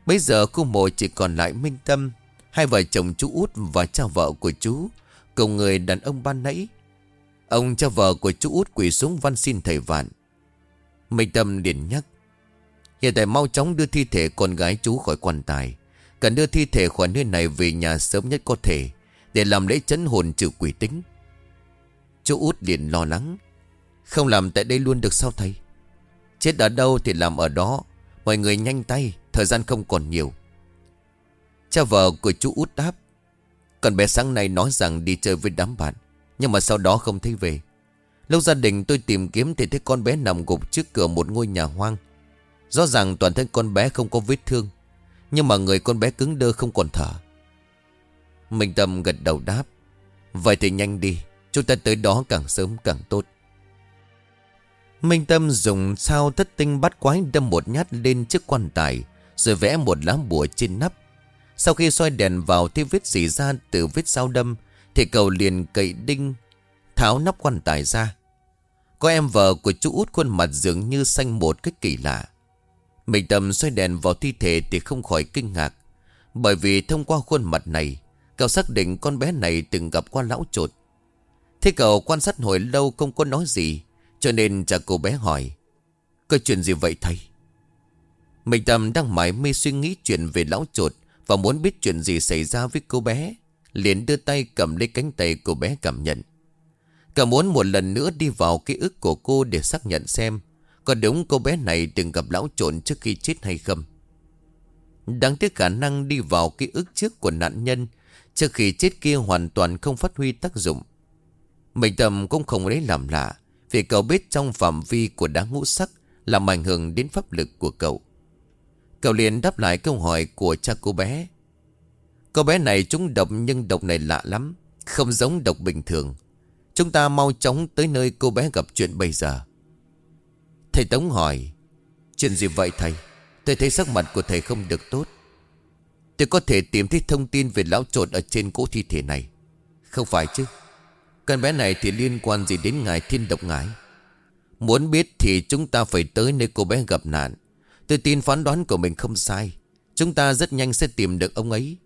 Bây giờ khu mộ chỉ còn lại Minh Tâm, Hai vợ chồng chú út và cha vợ của chú, Cùng người đàn ông ban nãy. Ông cha vợ của chú út quỳ xuống văn xin thầy vạn. Minh Tâm liền nhắc, Hiện tại mau chóng đưa thi thể con gái chú khỏi quan tài. Cần đưa thi thể khỏi nơi này về nhà sớm nhất có thể, Để làm lễ chấn hồn trừ quỷ tính. Chú út liền lo lắng. Không làm tại đây luôn được sao thầy? Chết ở đâu thì làm ở đó. Mọi người nhanh tay, Thời gian không còn nhiều. Cha vợ của chú út đáp. Còn bé sáng nay nói rằng đi chơi với đám bạn, Nhưng mà sau đó không thấy về. Lúc gia đình tôi tìm kiếm thì thấy con bé nằm gục trước cửa một ngôi nhà hoang. Rõ ràng toàn thân con bé không có vết thương. Nhưng mà người con bé cứng đơ không còn thở. Minh Tâm gật đầu đáp, Vậy thì nhanh đi, Chúng ta tới đó càng sớm càng tốt. Minh Tâm dùng sao thất tinh bắt quái đâm một nhát lên chiếc quan tài, Rồi vẽ một lá bùa trên nắp. Sau khi soi đèn vào thì vết xỉ ra từ vết sao đâm, Thì cầu liền cậy đinh, Tháo nắp quan tài ra. Có em vợ của chú út khuôn mặt dường như xanh một cách kỳ lạ. Mình tầm xoay đèn vào thi thể thì không khỏi kinh ngạc. Bởi vì thông qua khuôn mặt này, Cậu xác định con bé này từng gặp qua lão trột Thế cậu quan sát hồi lâu không có nói gì, Cho nên cha cô bé hỏi, Có chuyện gì vậy thầy? Mình tầm đang mải mê suy nghĩ chuyện về lão trột Và muốn biết chuyện gì xảy ra với cô bé, liền đưa tay cầm lấy cánh tay cô bé cảm nhận. Cả muốn một lần nữa đi vào ký ức của cô để xác nhận xem có đúng cô bé này từng gặp lão trộn trước khi chết hay không? Đáng tiếc khả năng đi vào ký ức trước của nạn nhân, Trước khi chết kia hoàn toàn không phát huy tác dụng. Mình tầm cũng không lấy làm lạ, Vì cậu biết trong phạm vi của đá ngũ sắc Làm ảnh hưởng đến pháp lực của cậu. Cậu liền đáp lại câu hỏi của cha cô bé. Cô bé này trúng độc nhưng độc này lạ lắm, Không giống độc bình thường. Chúng ta mau chóng tới nơi cô bé gặp chuyện bây giờ. Thầy Tống hỏi, Chuyện gì vậy thầy? Tôi thấy sắc mặt của thầy không được tốt. Tôi có thể tìm thấy thông tin về lão trột ở trên cỗ thi thể này, Không phải chứ? Con bé này thì liên quan gì đến ngài thiên độc ngải? Muốn biết thì chúng ta phải tới nơi cô bé gặp nạn. Tôi tin phán đoán của mình không sai. Chúng ta rất nhanh sẽ tìm được ông ấy.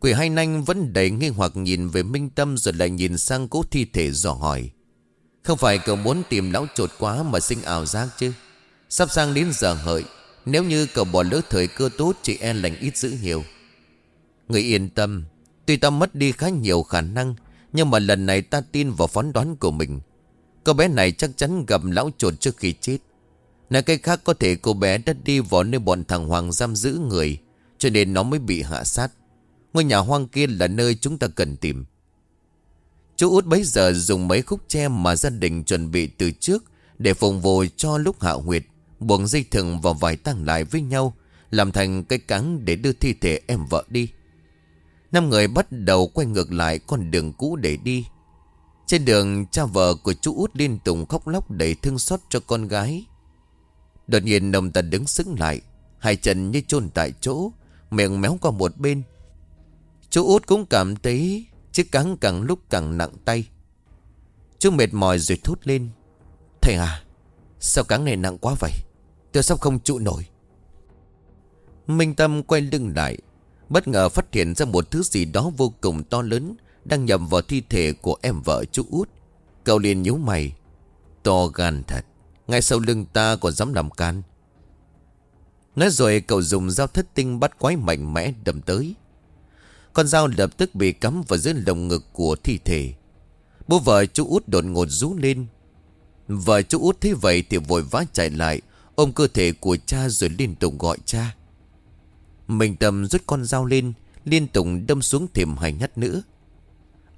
Quỷ hai nanh vẫn đầy nghi hoặc nhìn về Minh Tâm Rồi lại nhìn sang cố thi thể dò hỏi không phải cậu muốn tìm lão trột quá mà sinh ảo giác chứ? Sắp sang đến giờ hợi, Nếu như cậu bỏ lỡ thời cơ tốt, Chị e lành ít dữ nhiều. Người yên tâm, Tuy ta mất đi khá nhiều khả năng, Nhưng mà lần này ta tin vào phán đoán của mình. Cô bé này chắc chắn gặp lão trột trước khi chết. Nói cách khác, có thể cô bé đã đi vào nơi bọn thằng Hoàng giam giữ người, Cho nên nó mới bị hạ sát. Ngôi nhà hoang kia là nơi chúng ta cần tìm. Chú út bấy giờ dùng mấy khúc tre mà gia đình chuẩn bị từ trước Để phùng vụ cho lúc hạ huyệt Buộc dây thừng vào vải tăng lại với nhau, Làm thành cái cáng để đưa thi thể em vợ đi. Năm người bắt đầu quay ngược lại con đường cũ để đi. Trên đường, cha vợ của chú út liên tục khóc lóc đầy thương xót cho con gái. Đột nhiên ông ta đứng sững lại, Hai chân như chôn tại chỗ, Miệng méo qua một bên. Chú út cũng cảm thấy Chiếc cắn càng lúc càng nặng tay. Chú mệt mỏi rồi thốt lên. Thầy à Sao cắn này nặng quá vậy? Tôi sắp không trụ nổi. Minh Tâm quay lưng lại, Bất ngờ phát hiện ra một thứ gì đó vô cùng to lớn Đang nhầm vào thi thể của em vợ chú út. Cậu liền nhíu mày. To gan thật, ngay sau lưng ta còn dám làm can. Nói rồi cậu dùng dao thất tinh bắt quái mạnh mẽ đâm tới. Con dao lập tức bị cắm vào dưới lồng ngực của thi thể. Bố vợ chú út đột ngột rú lên. Vợ chú út thấy vậy thì vội vã chạy lại, Ôm cơ thể của cha rồi liên tục gọi cha. Mình tầm rút con dao lên, Liên tục đâm xuống thềm hai nhát nữa.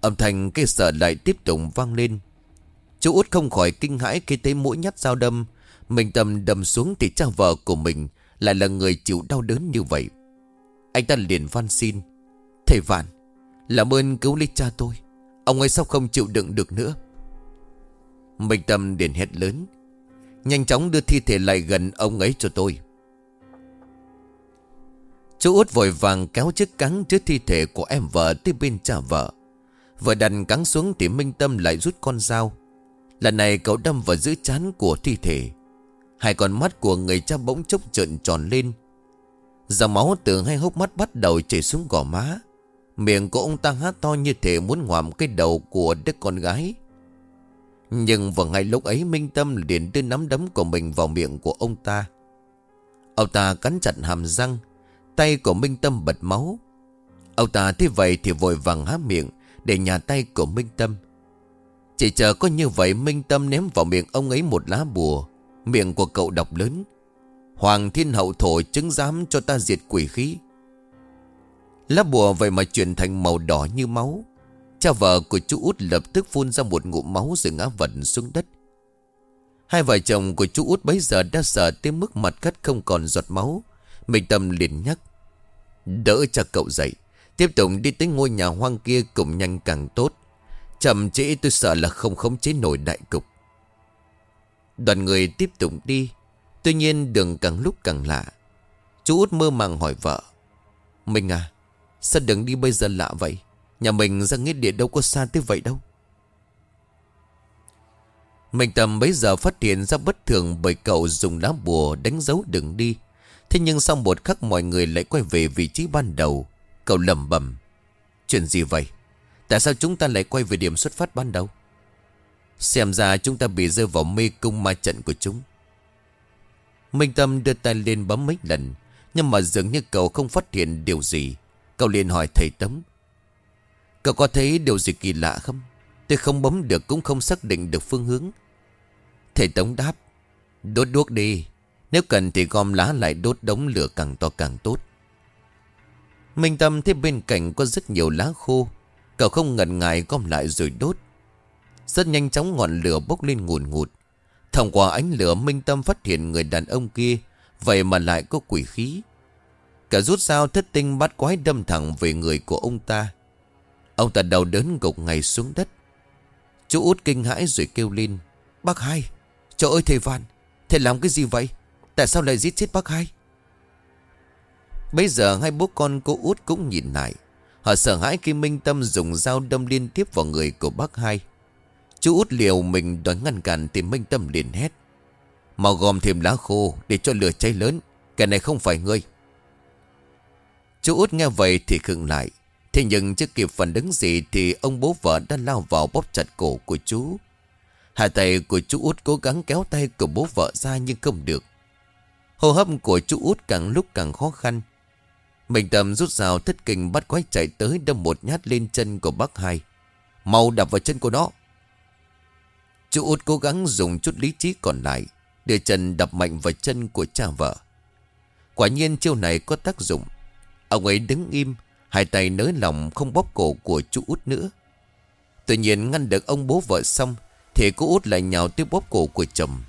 Âm thanh cây sợ lại tiếp tục vang lên. Chú út không khỏi kinh hãi khi thấy mũi nhát dao đâm. Mình tầm đâm xuống thì cha vợ của mình Lại là người chịu đau đớn như vậy. Anh ta liền van xin. Thầy Vạn, Làm ơn cứu lấy cha tôi. Ông ấy sao không chịu đựng được nữa? Minh tâm điền hét lớn, Nhanh chóng đưa thi thể lại gần ông ấy cho tôi. Chú út vội vàng kéo chiếc cắn trước thi thể của em vợ tới bên cha vợ. Vợ đặt cắn xuống thì Minh Tâm lại rút con dao. Lần này cậu đâm vào giữa chán của thi thể. Hai con mắt của người cha bỗng chốc trợn tròn lên. Dòng máu từ hai hốc mắt bắt đầu chảy xuống gò má. Miệng của ông ta hát to như thể muốn ngoạm cái đầu của đứa con gái. Nhưng vào ngay lúc ấy, Minh Tâm liền đưa nắm đấm của mình vào miệng của ông ta. Ông ta cắn chặt hàm răng, Tay của Minh Tâm bật máu. Ông ta thế vậy thì vội vàng há miệng Để nhà tay của Minh Tâm. Chỉ chờ có như vậy, Minh Tâm ném vào miệng ông ấy một lá bùa. Miệng của cậu đọc lớn. Hoàng thiên hậu thổ chứng giám cho ta diệt quỷ khí. Lá bùa vậy mà chuyển thành màu đỏ như máu. Cha vợ của chú út lập tức phun ra một ngụm máu rồi ngã vật xuống đất. Hai vợ chồng của chú út bấy giờ đã sợ tới mức mặt cắt không còn giọt máu. Minh Tâm liền nhắc, Đỡ cho cậu dậy, Tiếp tục đi tới ngôi nhà hoang kia cùng nhanh càng tốt. Chậm trễ tôi sợ là không khống chế nổi đại cục. Đoàn người tiếp tục đi. Tuy nhiên đường càng lúc càng lạ. Chú út mơ màng hỏi vợ, Mình à Sao đường đi bây giờ lạ vậy? Nhà mình ra nghĩa địa đâu có xa tới vậy đâu. Mình tầm bấy giờ phát hiện ra bất thường Bởi cậu dùng lá bùa đánh dấu đường đi. Thế nhưng sau một khắc mọi người lại quay về vị trí ban đầu. Cậu lầm bầm Chuyện gì vậy? Tại sao chúng ta lại quay về điểm xuất phát ban đầu? Xem ra chúng ta bị rơi vào mê cung ma trận của chúng. Minh Tâm đưa tay lên bấm mấy lần, Nhưng mà dường như cậu không phát hiện điều gì. Cậu liền hỏi thầy Tấm. Cậu có thấy điều gì kỳ lạ không? Tôi không bấm được cũng không xác định được phương hướng. Thầy Tống đáp, Đốt đuốc đi, Nếu cần thì gom lá lại đốt đống lửa càng to càng tốt. Minh Tâm thấy bên cạnh có rất nhiều lá khô, Cậu không ngần ngại gom lại rồi đốt. Rất nhanh chóng ngọn lửa bốc lên ngùn ngụt. Thông qua ánh lửa, Minh Tâm phát hiện người đàn ông kia, Vậy mà lại có quỷ khí. Cả rút dao thất tinh bắt quái đâm thẳng về người của ông ta Ông ta đầu đớn gục ngay xuống đất Chú út kinh hãi rồi kêu lên, Bác hai, Trời ơi thầy Văn, Thầy làm cái gì vậy Tại sao lại giết chết bác hai Bây giờ hai bố con cô út cũng nhìn lại Họ sợ hãi khi Minh Tâm dùng dao đâm liên tiếp vào người của bác hai. Chú út liều mình đón ngăn cản thì Minh Tâm liền hét. Mau gom thêm lá khô để cho lửa cháy lớn. Cái này không phải ngươi. Chú út nghe vậy thì khựng lại. Thế nhưng chưa kịp phản ứng gì thì ông bố vợ đã lao vào bóp chặt cổ của chú. Hai tay của chú út cố gắng kéo tay của bố vợ ra nhưng không được. Hô hấp của chú út càng lúc càng khó khăn. Mình tầm rút rào thất kinh bắt quái chạy tới đâm một nhát lên chân của bác hai. Mau đập vào chân của nó. Chú út cố gắng dùng chút lý trí còn lại. Đưa chân đập mạnh vào chân của cha vợ. Quả nhiên chiêu này có tác dụng. Ông ấy đứng im, hai tay nới lòng không bóp cổ của chú út nữa. Tự nhiên ngăn được ông bố vợ xong, thì cô út lại nhào tiếp bóp cổ của chồng.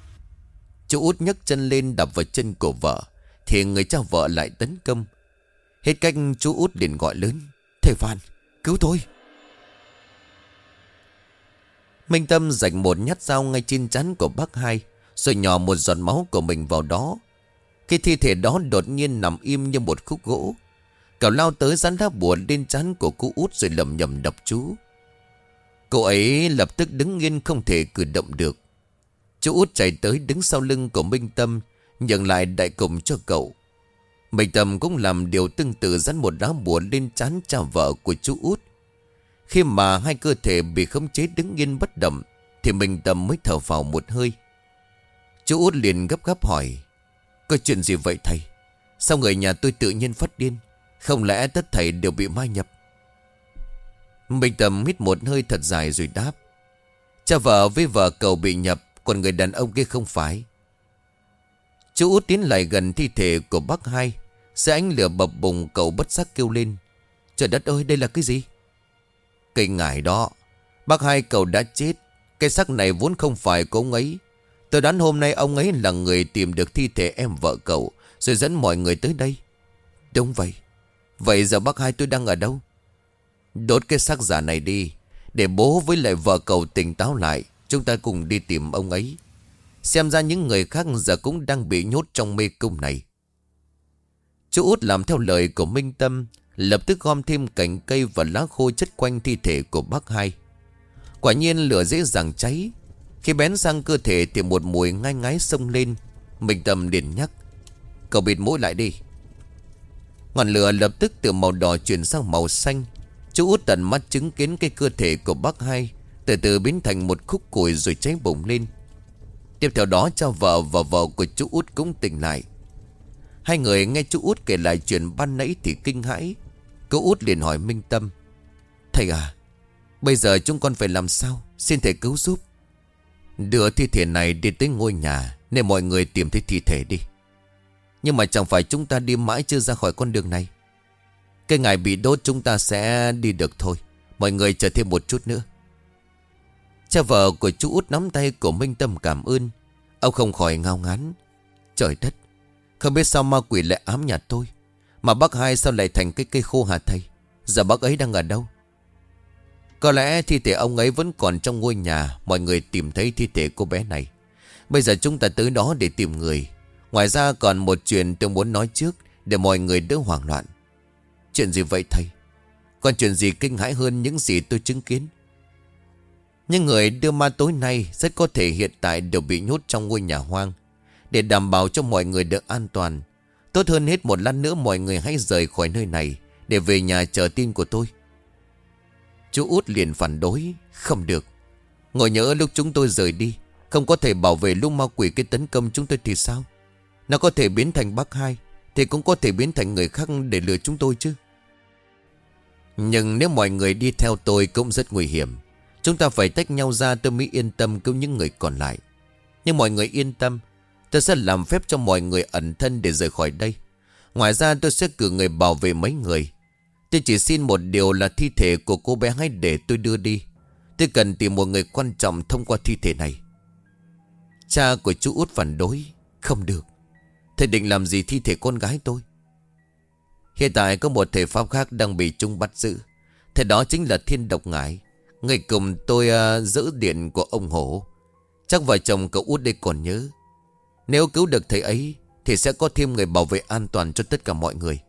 Chú út nhấc chân lên đập vào chân của vợ, thì người cha vợ lại tấn công. Hết cách chú út liền gọi lớn, Thầy Phan, cứu tôi! Minh Tâm dành một nhát dao ngay trên chắn của bác hai, rồi nhỏ một giọt máu của mình vào đó. Cái thi thể đó đột nhiên nằm im như một khúc gỗ. Cậu lao tới dán đá bùa lên chán của cô út rồi lầm nhầm đập chú. Cô ấy lập tức đứng yên không thể cử động được. Chú út chạy tới đứng sau lưng của Minh Tâm, nhận lại đại cùng cho cậu. Minh Tâm cũng làm điều tương tự dán một đá bùa lên chán cha vợ của chú út. Khi mà hai cơ thể bị khống chế đứng yên bất động, thì Minh Tâm mới thở vào một hơi. Chú út liền gấp gáp hỏi, có chuyện gì vậy thầy? Sao người nhà tôi tự nhiên phát điên? Không lẽ tất thầy đều bị mai nhập? Minh Tâm hít một hơi thật dài rồi đáp. Cha vợ với vợ cậu bị nhập, Còn người đàn ông kia không phải. Chú út tiến lại gần thi thể của bác hai, Sẽ ánh lửa bập bùng cậu bất giác kêu lên. Trời đất ơi, đây là cái gì? Cây ngải đó. Bác hai cậu đã chết. Cái xác này vốn không phải của ông ấy. Tôi đoán hôm nay ông ấy là người tìm được thi thể em vợ cậu, Rồi dẫn mọi người tới đây. Đúng vậy. Vậy giờ bác hai tôi đang ở đâu? Đốt cái xác giả này đi, Để bố với lại vợ cậu tỉnh táo lại, Chúng ta cùng đi tìm ông ấy. Xem ra những người khác giờ cũng đang bị nhốt trong mê cung này. Chú út làm theo lời của Minh Tâm, Lập tức gom thêm cành cây và lá khô chất quanh thi thể của bác hai. Quả nhiên lửa dễ dàng cháy. Khi bén sang cơ thể thì một mùi ngai ngái sông lên. Minh Tâm liền nhắc, Cậu bịt mũi lại đi. Ngọn lửa lập tức từ màu đỏ chuyển sang màu xanh. Chú út tận mắt chứng kiến cái cơ thể của bác hai, Từ từ biến thành một khúc củi rồi cháy bùng lên. Tiếp theo đó, cha vợ và vợ của chú út cũng tỉnh lại. Hai người nghe chú út kể lại chuyện ban nãy thì kinh hãi. Cô út liền hỏi Minh Tâm, Thầy à Bây giờ chúng con phải làm sao? Xin thầy cứu giúp. Đưa thi thể này đi tới ngôi nhà Nên mọi người tìm thấy thi thể đi. Nhưng mà chẳng phải chúng ta đi mãi chưa ra khỏi con đường này. Cây ngải bị đốt chúng ta sẽ đi được thôi. Mọi người chờ thêm một chút nữa. Cha vợ của chú út nắm tay của Minh Tâm cảm ơn. Ông không khỏi ngao ngán. Trời đất, Không biết sao ma quỷ lại ám nhạt tôi. Mà bác hai sao lại thành cái cây khô hả thầy? Giờ bác ấy đang ở đâu? Có lẽ thi thể ông ấy vẫn còn trong ngôi nhà. Mọi người tìm thấy thi thể cô bé này. Bây giờ chúng ta tới đó để tìm người. Ngoài ra còn một chuyện tôi muốn nói trước Để mọi người đỡ hoảng loạn. Chuyện gì vậy thầy? Còn chuyện gì kinh hãi hơn những gì tôi chứng kiến? Những người đưa ma tối nay Rất có thể hiện tại đều bị nhốt trong ngôi nhà hoang. Để đảm bảo cho mọi người được an toàn, Tốt hơn hết một lát nữa mọi người hãy rời khỏi nơi này Để về nhà chờ tin của tôi. Chú út liền phản đối, Không được. Ngồi nhớ lúc chúng tôi rời đi, Không có thể bảo vệ lúc ma quỷ cái tấn công chúng tôi thì sao? Nó có thể biến thành bác hai, Thì cũng có thể biến thành người khác để lừa chúng tôi chứ. Nhưng nếu mọi người đi theo tôi cũng rất nguy hiểm. Chúng ta phải tách nhau ra, tôi mới yên tâm cứu những người còn lại. Nhưng mọi người yên tâm, Tôi sẽ làm phép cho mọi người ẩn thân để rời khỏi đây. Ngoài ra, tôi sẽ cử người bảo vệ mấy người. Tôi chỉ xin một điều là thi thể của cô bé hãy để tôi đưa đi. Tôi cần tìm một người quan trọng thông qua thi thể này. Cha của chú út phản đối. Không được. Thầy định làm gì thi thể con gái tôi? Hiện tại có một thể pháp khác đang bị chúng bắt giữ. Thầy đó chính là thiên độc ngải. Ngày cùng tôi uh, giữ điện của ông Hổ. Chắc vợ chồng cậu út đây còn nhớ. Nếu cứu được thầy ấy Thì sẽ có thêm người bảo vệ an toàn cho tất cả mọi người.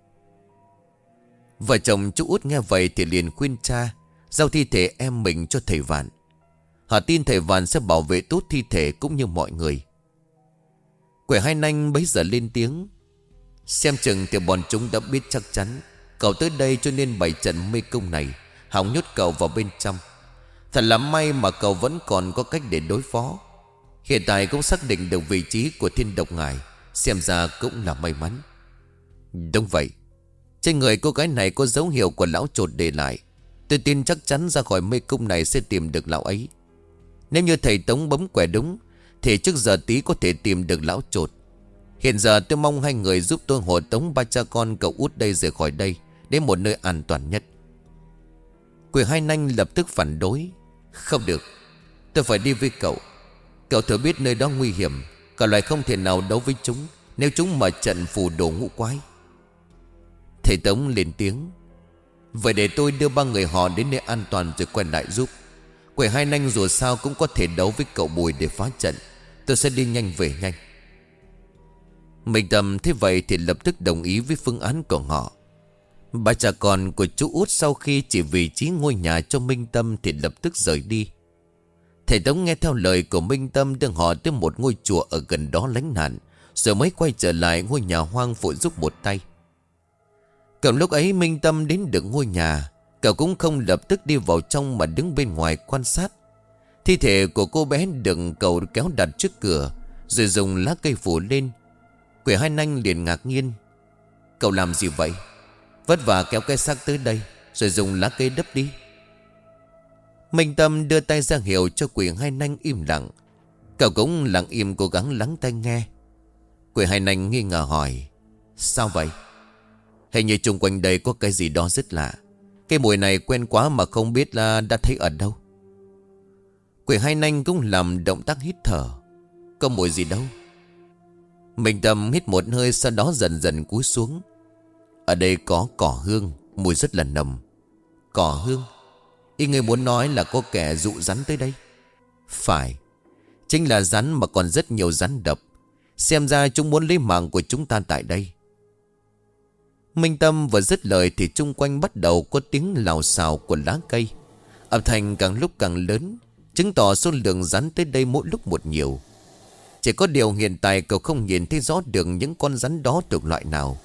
Vợ chồng chú út nghe vậy thì liền khuyên cha Giao thi thể em mình cho thầy Vạn. Họ tin thầy Vạn sẽ bảo vệ tốt thi thể cũng như mọi người. Quẻ hai nanh bấy giờ lên tiếng. Xem chừng thì bọn chúng đã biết chắc chắn Cậu tới đây cho nên bày trận mê công này. Hỏng nhốt cậu vào bên trong. Thật là may mà cậu vẫn còn có cách để đối phó. Hiện tại cũng xác định được vị trí của thiên độc ngài, Xem ra cũng là may mắn. Đúng vậy. Trên người cô gái này có dấu hiệu của lão trột để lại. Tôi tin chắc chắn ra khỏi mê cung này sẽ tìm được lão ấy. Nếu như thầy Tống bấm quẻ đúng thì trước giờ tí có thể tìm được lão trột. Hiện giờ tôi mong hai người giúp tôi hộ tống ba cha con cậu út đây rời khỏi đây, Đến một nơi an toàn nhất. Quỷ hai nanh lập tức phản đối. Không được, Tôi phải đi với cậu. Cậu thừa biết nơi đó nguy hiểm, Cả loài không thể nào đấu với chúng, Nếu chúng mà trận phù đồ ngũ quái. Thầy Tống lên tiếng. Vậy để tôi đưa ba người họ đến nơi an toàn rồi quay lại giúp. Quỷ hai nanh dù sao cũng có thể đấu với cậu Bùi để phá trận. Tôi sẽ đi nhanh về nhanh. Minh Tâm thế vậy thì lập tức đồng ý với phương án của họ. Bà cha con của chú út sau khi chỉ vị trí ngôi nhà cho Minh Tâm thì lập tức rời đi. Thầy Tống nghe theo lời của Minh Tâm đưa họ tới một ngôi chùa ở gần đó lánh nạn, Rồi mới quay trở lại ngôi nhà hoang phụ giúp một tay. Cầm lúc ấy, Minh Tâm đến được ngôi nhà. Cậu cũng không lập tức đi vào trong mà đứng bên ngoài quan sát. Thi thể của cô bé đựng cầu kéo đặt trước cửa, Rồi dùng lá cây phủ lên. Quỷ hai nanh liền ngạc nhiên. Cậu làm gì vậy? Vất vả kéo cái xác tới đây, Rồi dùng lá cây đắp đi. Minh Tâm đưa tay ra hiệu cho quỷ hai nanh im lặng. Cậu cũng lặng im cố gắng lắng tai nghe. Quỷ hai nanh nghi ngờ hỏi, Sao vậy? Hình như chung quanh đây có cái gì đó rất lạ. Cái mùi này quen quá mà không biết là đã thấy ở đâu. Quỷ hai nanh cũng làm động tác hít thở. Có mùi gì đâu. Minh Tâm hít một hơi sau đó dần dần cúi xuống. Ở đây có cỏ hương, Mùi rất là nồng. Cỏ hương? Y người muốn nói là có kẻ dụ rắn tới đây. Phải. Chính là rắn mà còn rất nhiều rắn độc. Xem ra chúng muốn lấy mạng của chúng ta tại đây. Minh Tâm vừa dứt lời Thì chung quanh bắt đầu có tiếng lào xào của lá cây. Âm thanh càng lúc càng lớn. Chứng tỏ số lượng rắn tới đây mỗi lúc một nhiều. Chỉ có điều hiện tại cậu không nhìn thấy rõ được những con rắn đó thuộc loại nào.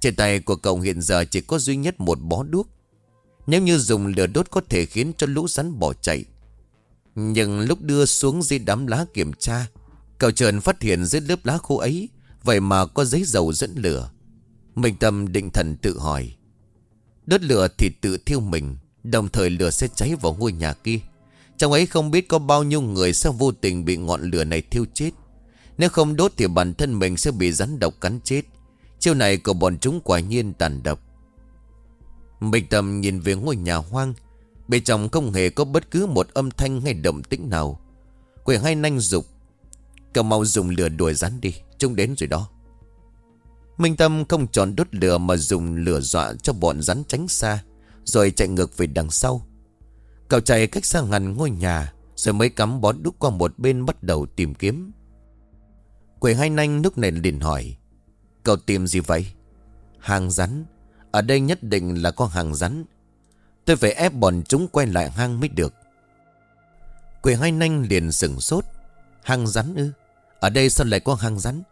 Trên tay của cậu hiện giờ chỉ có duy nhất một bó đuốc. Nếu như dùng lửa đốt có thể khiến cho lũ rắn bỏ chạy. Nhưng lúc đưa xuống dưới đám lá kiểm tra, Cậu trần phát hiện dưới lớp lá khô ấy, Vậy mà có giấy dầu dẫn lửa. Minh Tâm định thần tự hỏi. Đốt lửa thì tự thiêu mình, Đồng thời lửa sẽ cháy vào ngôi nhà kia. Trong ấy không biết có bao nhiêu người Sẽ vô tình bị ngọn lửa này thiêu chết. Nếu không đốt thì bản thân mình sẽ bị rắn độc cắn chết. Chiêu này của bọn chúng quả nhiên tàn độc. Minh Tâm nhìn về ngôi nhà hoang. Bên trong không hề có bất cứ một âm thanh hay động tĩnh nào. Quỷ hai nanh dục. Cầm mau dùng lửa đuổi rắn đi, Chúng đến rồi đó. Minh Tâm không chọn đốt lửa mà dùng lửa dọa cho bọn rắn tránh xa, Rồi chạy ngược về đằng sau. Cậu chạy cách xa ngàn ngôi nhà, Rồi mới cắm bón đúc qua một bên bắt đầu tìm kiếm. Quỷ hai nanh lúc này liền hỏi, Cậu tìm gì vậy? Hàng rắn. Ở đây nhất định là có hàng rắn. Tôi phải ép bọn chúng quay lại hang mới được. Quỷ hai nanh liền sửng sốt Hang rắn ư? Ở đây sao lại có hang rắn?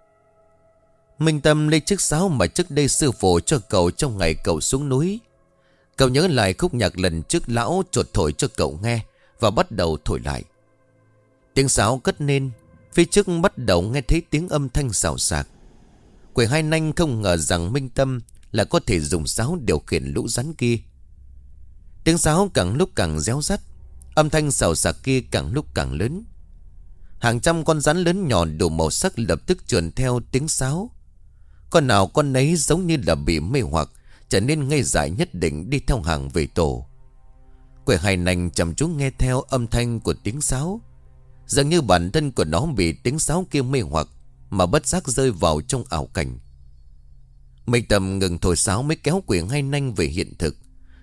Minh Tâm lấy chiếc sáo mà trước đây sư phụ cho cậu trong ngày cậu xuống núi Cậu nhớ lại khúc nhạc lần trước lão trột thổi cho cậu nghe Và bắt đầu thổi lại. Tiếng sáo cất lên, Phía trước bắt đầu nghe thấy tiếng âm thanh xào xạc. Quỷ hai nanh không ngờ rằng Minh Tâm là có thể dùng sáo điều khiển lũ rắn kia. Tiếng sáo càng lúc càng réo rắt, Âm thanh xào xạc kia càng lúc càng lớn. Hàng trăm con rắn lớn nhỏ đủ màu sắc lập tức trườn theo tiếng sáo. Con nào con nấy giống như là bị mê hoặc. Trở nên ngây dại nhất định đi theo hàng về tổ Quỷ hài nành chăm chú nghe theo âm thanh của tiếng sáo Dường như bản thân của nó bị tiếng sáo kia mê hoặc Mà bất giác rơi vào trong ảo cảnh Minh Tâm ngừng thổi sáo mới kéo quỷ hai nanh về hiện thực.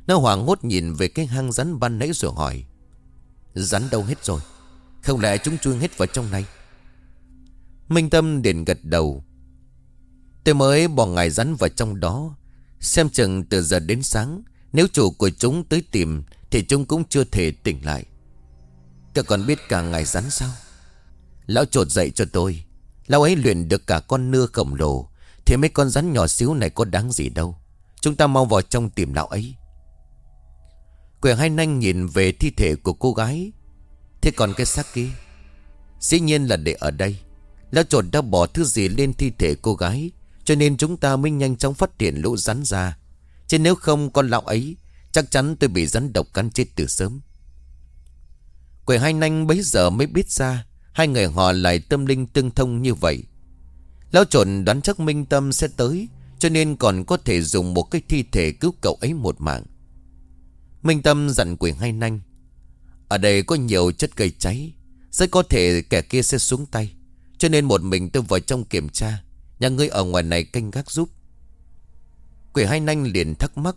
Nó hoảng hốt nhìn về cái hang rắn ban nãy rồi hỏi. Rắn đâu hết rồi? Không lẽ chúng chui hết vào trong này? Minh Tâm đền gật đầu. Tôi mới bỏ ngài rắn vào trong đó. Xem chừng từ giờ đến sáng, nếu chủ của chúng tới tìm thì chúng cũng chưa thể tỉnh lại. Các còn biết cả ngày rắn sao? Lão trột dậy cho tôi Lão ấy luyện được cả con nưa khổng lồ Thì mấy con rắn nhỏ xíu này có đáng gì đâu. Chúng ta mau vào trong tìm lão ấy. Quyền hai nanh nhìn về thi thể của cô gái. Thế còn cái xác kia? Dĩ nhiên là để ở đây. Lão trột đã bỏ thứ gì lên thi thể cô gái cho nên chúng ta mới nhanh chóng phát hiện lũ rắn ra. Chứ nếu không con lão ấy, Chắc chắn tôi bị rắn độc cắn chết từ sớm. Quẻ hai nanh bấy giờ mới biết ra, Hai người họ lại tâm linh tương thông như vậy. Lão trộn đoán chắc Minh Tâm sẽ tới, Cho nên còn có thể dùng một cái thi thể cứu cậu ấy một mạng. Minh Tâm dặn quỷ hai nanh, Ở đây có nhiều chất gây cháy, Rất có thể kẻ kia sẽ xuống tay. Cho nên một mình tôi vào trong kiểm tra Nhà ngươi ở ngoài này canh gác giúp. Quỷ hai nanh liền thắc mắc,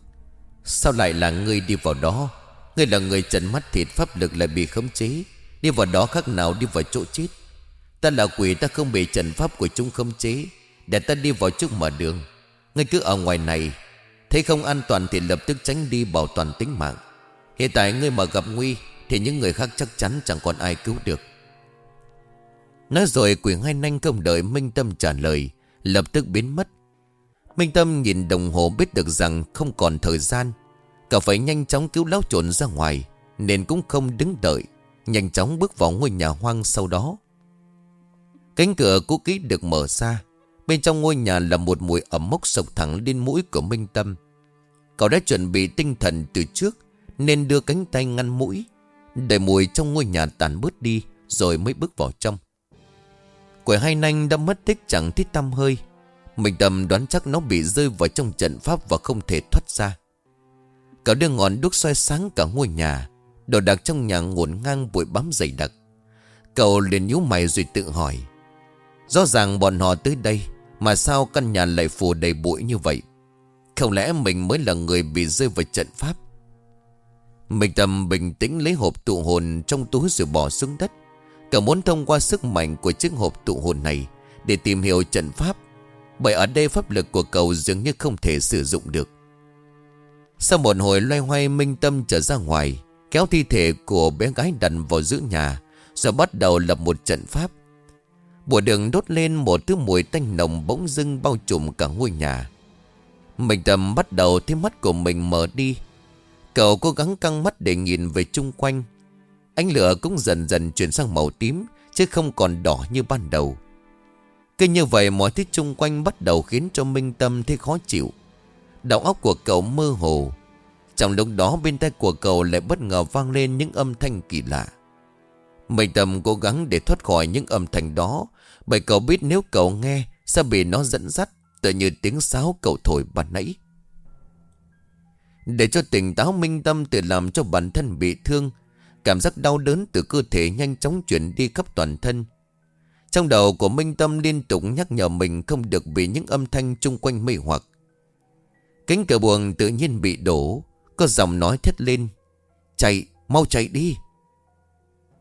Sao lại là ngươi đi vào đó? Ngươi là người trần mắt thịt pháp lực lại bị khống chế. Đi vào đó khác nào đi vào chỗ chết? Ta là quỷ, ta không bị trần pháp của chúng khống chế. Để ta đi vào trước mở đường. Ngươi cứ ở ngoài này. Thấy không an toàn thì lập tức tránh đi bảo toàn tính mạng. Hiện tại ngươi mà gặp nguy Thì những người khác chắc chắn chẳng còn ai cứu được. Nói rồi quỷ hai nanh không đợi Minh Tâm trả lời Lập tức biến mất. Minh Tâm nhìn đồng hồ biết được rằng không còn thời gian. Cậu phải nhanh chóng cứu lão trộn ra ngoài, Nên cũng không đứng đợi. Nhanh chóng bước vào ngôi nhà hoang sau đó. Cánh cửa cũ kỹ được mở ra. Bên trong ngôi nhà là một mùi ẩm mốc sộc thẳng lên mũi của Minh Tâm. Cậu đã chuẩn bị tinh thần từ trước, Nên đưa cánh tay ngăn mũi, Để mùi trong ngôi nhà tàn bớt đi, Rồi mới bước vào trong của hai nanh đã mất tích chẳng thích tâm hơi. Mình tầm đoán chắc nó bị rơi vào trong trận pháp Và không thể thoát ra. Cả đưa ngọn đuốc soi sáng cả ngôi nhà, Đồ đạc trong nhà ngổn ngang bụi bám dày đặc. Cậu liền nhíu mày rồi tự hỏi, Rõ ràng bọn họ tới đây, Mà sao căn nhà lại phủ đầy bụi như vậy? Không lẽ mình mới là người bị rơi vào trận pháp? Mình tầm bình tĩnh lấy hộp tụ hồn trong túi rồi bỏ xuống đất. Cậu muốn thông qua sức mạnh của chiếc hộp tụ hồn này Để tìm hiểu trận pháp. Bởi ở đây pháp lực của cậu dường như không thể sử dụng được. Sau một hồi loay hoay, minh tâm trở ra ngoài, Kéo thi thể của bé gái đặt vào giữa nhà, Rồi bắt đầu lập một trận pháp. Bùa đường đốt lên một thứ mùi tanh nồng bỗng dưng bao trùm cả ngôi nhà. Minh tâm bắt đầu thấy mắt của mình mở đi. Cậu cố gắng căng mắt để nhìn về chung quanh. Ánh lửa cũng dần dần chuyển sang màu tím, Chứ không còn đỏ như ban đầu. Cứ như vậy, mọi thứ chung quanh bắt đầu khiến cho Minh Tâm thấy khó chịu. Đầu óc của cậu mơ hồ. Trong lúc đó, bên tay của cậu lại bất ngờ vang lên những âm thanh kỳ lạ. Minh Tâm cố gắng để thoát khỏi những âm thanh đó, Bởi cậu biết nếu cậu nghe, Sẽ bị nó dẫn dắt Tự như tiếng sáo cậu thổi ban nãy. Để cho tỉnh táo, minh tâm Tự làm cho bản thân bị thương Cảm giác đau đớn từ cơ thể Nhanh chóng chuyển đi khắp toàn thân. Trong đầu của Minh Tâm liên tục nhắc nhở mình Không được bị những âm thanh chung quanh mê hoặc. Cánh cửa buồng tự nhiên bị đổ có giọng nói thét lên Chạy, mau chạy đi.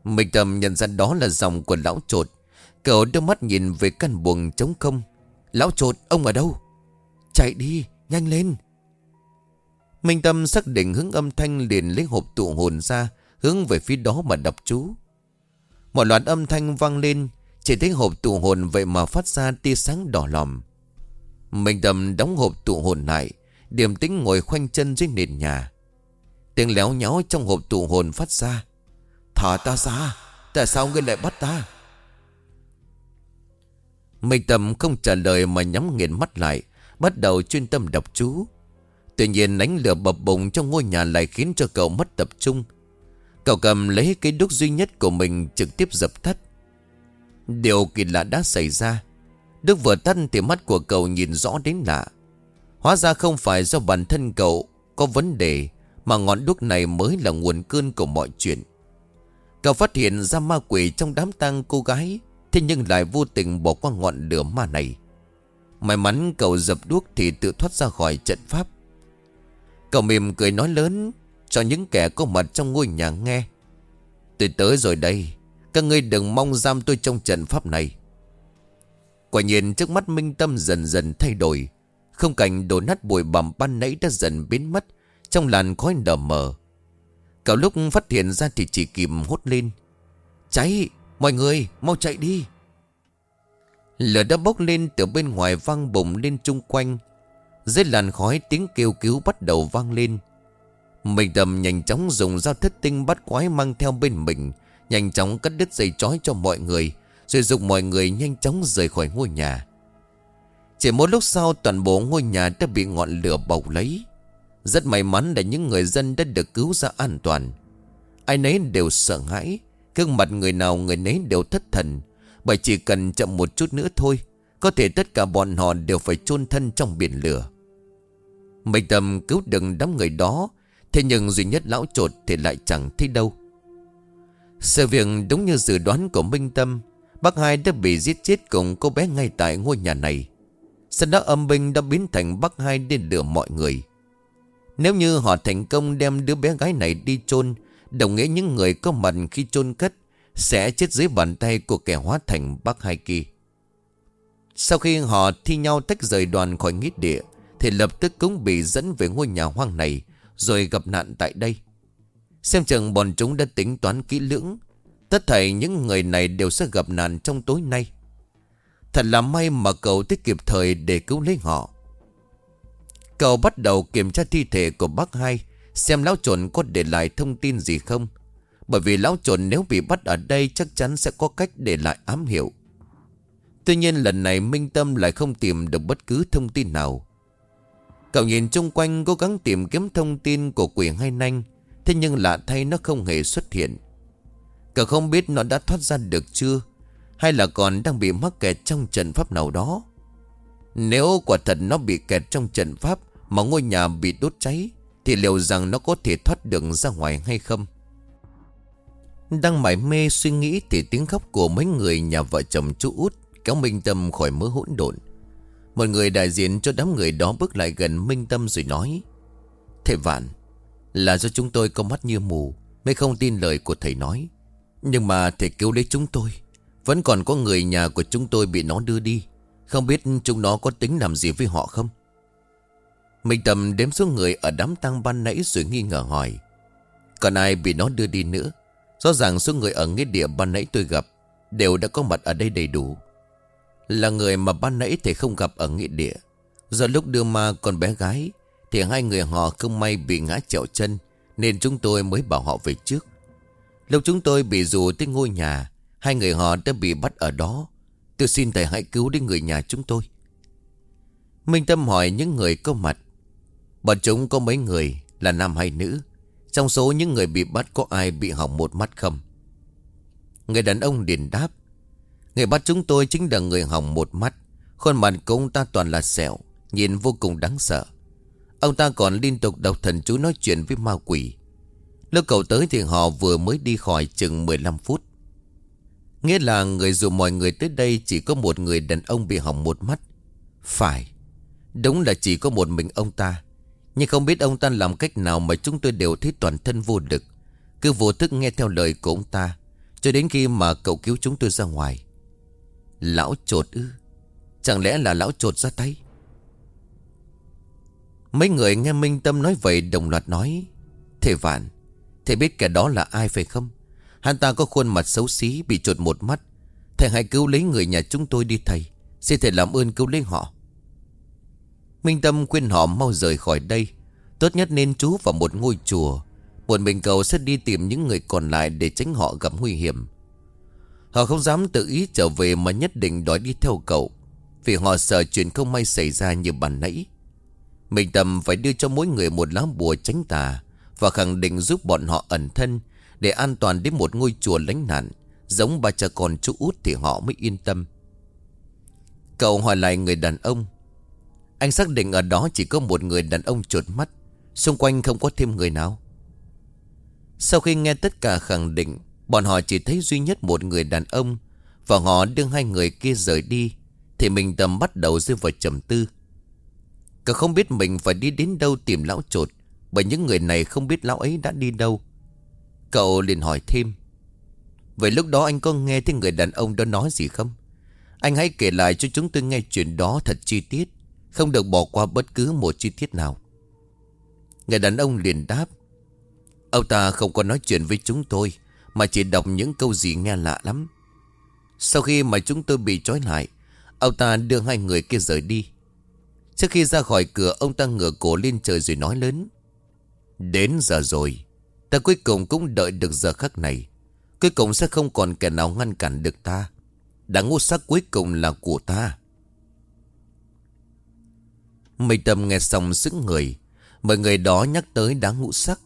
Minh tâm nhận ra đó là giọng của lão trột. Cậu đưa mắt nhìn về căn buồng trống không. Lão trột, ông ở đâu? Chạy đi, nhanh lên. Minh Tâm xác định hướng âm thanh liền lấy hộp tụ hồn ra Hướng về phía đó mà đọc chú. Một loạt âm thanh vang lên, Chỉ thấy hộp tụ hồn vậy mà phát ra tia sáng đỏ lòm. Minh Tầm đóng hộp tụ hồn lại, Điềm tĩnh ngồi khoanh chân dưới nền nhà. Tiếng léo nhó trong hộp tụ hồn phát ra. Thả ta ra, Tại sao ngươi lại bắt ta? Minh Tâm không trả lời mà nhắm nghiền mắt lại, Bắt đầu chuyên tâm đọc chú. Tuy nhiên ánh lửa bập bùng trong ngôi nhà lại khiến cho cậu mất tập trung. Cậu cầm lấy cây đúc duy nhất của mình trực tiếp dập tắt. Điều kỳ lạ đã xảy ra. Đức vừa tắt thì mắt của cậu nhìn rõ đến lạ. Hóa ra không phải do bản thân cậu có vấn đề, Mà ngọn đúc này mới là nguồn cơn của mọi chuyện. Cậu phát hiện ra ma quỷ trong đám tang cô gái, Thế nhưng lại vô tình bỏ qua ngọn lửa ma này. May mắn cậu dập đuốc thì tự thoát ra khỏi trận pháp. Cậu mỉm cười nói lớn cho những kẻ có mặt trong ngôi nhà nghe. Tôi tới rồi đây, Các ngươi đừng mong giam tôi trong trận pháp này. Quả nhiên trước mắt Minh Tâm dần dần thay đổi không cảnh đổ nát bụi bằm ban nãy đã dần biến mất, Trong làn khói đờ mờ. Cả lúc phát hiện ra thì chỉ kịp hốt lên. Cháy, Mọi người, mau chạy đi. Lửa đã bốc lên từ bên ngoài vang bùng lên chung quanh. Dưới làn khói tiếng kêu cứu bắt đầu vang lên. Mình đầm nhanh chóng dùng dao thất tinh bắt quái mang theo bên mình, Nhanh chóng cắt đứt dây chói cho mọi người, Rồi dục mọi người nhanh chóng rời khỏi ngôi nhà. Chỉ một lúc sau, toàn bộ ngôi nhà đã bị ngọn lửa bọc lấy. Rất may mắn là những người dân đã được cứu ra an toàn. Ai nấy đều sợ hãi, Gương mặt người nào người nấy đều thất thần. Bởi chỉ cần chậm một chút nữa thôi, Có thể tất cả bọn họ đều phải chôn thân trong biển lửa. Mình tầm cứu đừng đám người đó Thế nhưng duy nhất lão trột thì lại chẳng thấy đâu. Sự việc đúng như dự đoán của Minh Tâm, Bác hai đã bị giết chết cùng cô bé ngay tại ngôi nhà này. Sau đó âm binh đã biến thành bác hai để lừa mọi người. Nếu như họ thành công đem đứa bé gái này đi chôn, Đồng nghĩa những người có mặt khi chôn cất, Sẽ chết dưới bàn tay của kẻ hóa thành bác hai kia. Sau khi họ thi nhau tách rời đoàn khỏi nghít địa, Thì lập tức cũng bị dẫn về ngôi nhà hoang này rồi gặp nạn tại đây. Xem chừng bọn chúng đã tính toán kỹ lưỡng. Tất thảy những người này đều sẽ gặp nạn trong tối nay. Thật là may mà cậu tới kịp thời để cứu lấy họ. Cậu bắt đầu kiểm tra thi thể của bác hai, Xem lão trộn có để lại thông tin gì không. Bởi vì lão trộn nếu bị bắt ở đây Chắc chắn sẽ có cách để lại ám hiệu. Tuy nhiên lần này Minh Tâm lại không tìm được bất cứ thông tin nào. Cậu nhìn chung quanh cố gắng tìm kiếm thông tin của quỷ hay nanh, Thế nhưng lạ thay nó không hề xuất hiện. Cậu không biết nó đã thoát ra được chưa, Hay là còn đang bị mắc kẹt trong trận pháp nào đó. Nếu quả thật nó bị kẹt trong trận pháp Mà ngôi nhà bị đốt cháy, thì liệu rằng nó có thể thoát được ra ngoài hay không? Đang mải mê suy nghĩ Thì tiếng khóc của mấy người nhà vợ chồng chú út Kéo Minh Tâm khỏi mớ hỗn độn. Một người đại diện cho đám người đó bước lại gần Minh Tâm rồi nói, Thầy Vạn, Là do chúng tôi có mắt như mù, Mới không tin lời của thầy nói Nhưng mà thầy cứu lấy chúng tôi, Vẫn còn có người nhà của chúng tôi bị nó đưa đi Không biết chúng nó có tính làm gì với họ không Minh Tâm đếm số người ở đám tang ban nãy rồi nghi ngờ hỏi. Còn ai bị nó đưa đi nữa? Rõ ràng số người ở nghĩa địa ban nãy tôi gặp đều đã có mặt ở đây đầy đủ. Là người mà ban nãy thầy không gặp ở nghĩa địa. Do lúc đưa ma con bé gái, thì hai người họ không may bị ngã chẹo chân, nên chúng tôi mới bảo họ về trước. Lúc chúng tôi bị dù tới ngôi nhà, hai người họ đã bị bắt ở đó. Tôi xin thầy hãy cứu đến người nhà chúng tôi. Minh Tâm hỏi những người có mặt Bọn chúng có mấy người là nam hay nữ Trong số những người bị bắt có ai bị hỏng một mắt không Người đàn ông điền đáp Người bắt chúng tôi chính là người hỏng một mắt Khuôn mặt của ông ta toàn là sẹo, Nhìn vô cùng đáng sợ Ông ta còn liên tục đọc thần chú nói chuyện với ma quỷ Lúc cậu tới thì họ vừa mới đi khỏi chừng 15 phút Nghĩa là người dù mọi người tới đây chỉ có một người đàn ông bị hỏng một mắt Phải, Đúng là chỉ có một mình ông ta nhưng không biết ông ta làm cách nào mà chúng tôi đều thấy toàn thân vô lực. Cứ vô thức nghe theo lời của ông ta. Cho đến khi mà cậu cứu chúng tôi ra ngoài. Lão trột ư. Chẳng lẽ là lão trột ra tay? Mấy người nghe Minh Tâm nói vậy đồng loạt nói. Thầy Vạn, thầy biết kẻ đó là ai phải không? Hắn ta có khuôn mặt xấu xí bị trột một mắt. Thầy hãy cứu lấy người nhà chúng tôi đi thầy. Xin thầy làm ơn cứu lấy họ. Minh Tâm khuyên họ mau rời khỏi đây Tốt nhất nên trú vào một ngôi chùa Một mình cầu sẽ đi tìm những người còn lại Để tránh họ gặp nguy hiểm Họ không dám tự ý trở về Mà nhất định đòi đi theo cậu, Vì họ sợ chuyện không may xảy ra như bàn nãy. Mình Tâm phải đưa cho mỗi người một lá bùa tránh tà Và khẳng định giúp bọn họ ẩn thân Để an toàn đến một ngôi chùa lánh nạn, Giống ba cha con chú út thì họ mới yên tâm. Cậu hỏi lại người đàn ông. Anh xác định ở đó chỉ có một người đàn ông chuột mắt, Xung quanh không có thêm người nào. Sau khi nghe tất cả khẳng định Bọn họ chỉ thấy duy nhất một người đàn ông, Và họ đưa hai người kia rời đi, Thì mình tầm bắt đầu rơi vào trầm tư. Cả không biết mình phải đi đến đâu tìm lão trột Bởi những người này không biết lão ấy đã đi đâu. Cậu liền hỏi thêm, Vậy lúc đó anh có nghe thấy người đàn ông đó nói gì không? Anh hãy kể lại cho chúng tôi nghe chuyện đó thật chi tiết, không được bỏ qua bất cứ một chi tiết nào. Người đàn ông liền đáp, Ông ta không có nói chuyện với chúng tôi mà chỉ đọc những câu gì nghe lạ lắm. Sau khi mà chúng tôi bị trói lại, Ông ta đưa hai người kia rời đi. Trước khi ra khỏi cửa, Ông ta ngửa cổ lên trời rồi nói lớn, Đến giờ rồi, Ta cuối cùng cũng đợi được giờ khắc này. Cuối cùng sẽ không còn kẻ nào ngăn cản được ta. Đã ngũ sắc cuối cùng là của ta. Mây tâm nghe xong sững người, Mọi người đó nhắc tới đá ngũ sắc.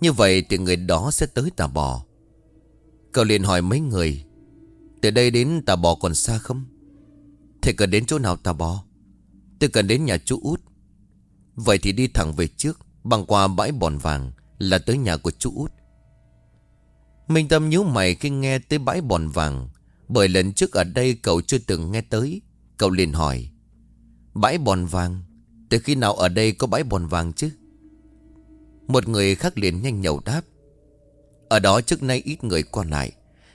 Như vậy thì người đó sẽ tới tà bò. Cậu liền hỏi mấy người, Từ đây đến tà bò còn xa không? Thầy cần đến chỗ nào tà bò? Tôi cần đến nhà chú út. Vậy thì đi thẳng về trước Bằng qua bãi bòn vàng Là tới nhà của chú út. Minh Tâm nhíu mày khi nghe tới bãi bòn vàng, Bởi lần trước ở đây cậu chưa từng nghe tới. Cậu liền hỏi, Bãi bòn vàng? Từ khi nào ở đây có bãi bòn vàng chứ? Một người khác liền nhanh nhậu đáp ở đó trước nay ít người qua lại.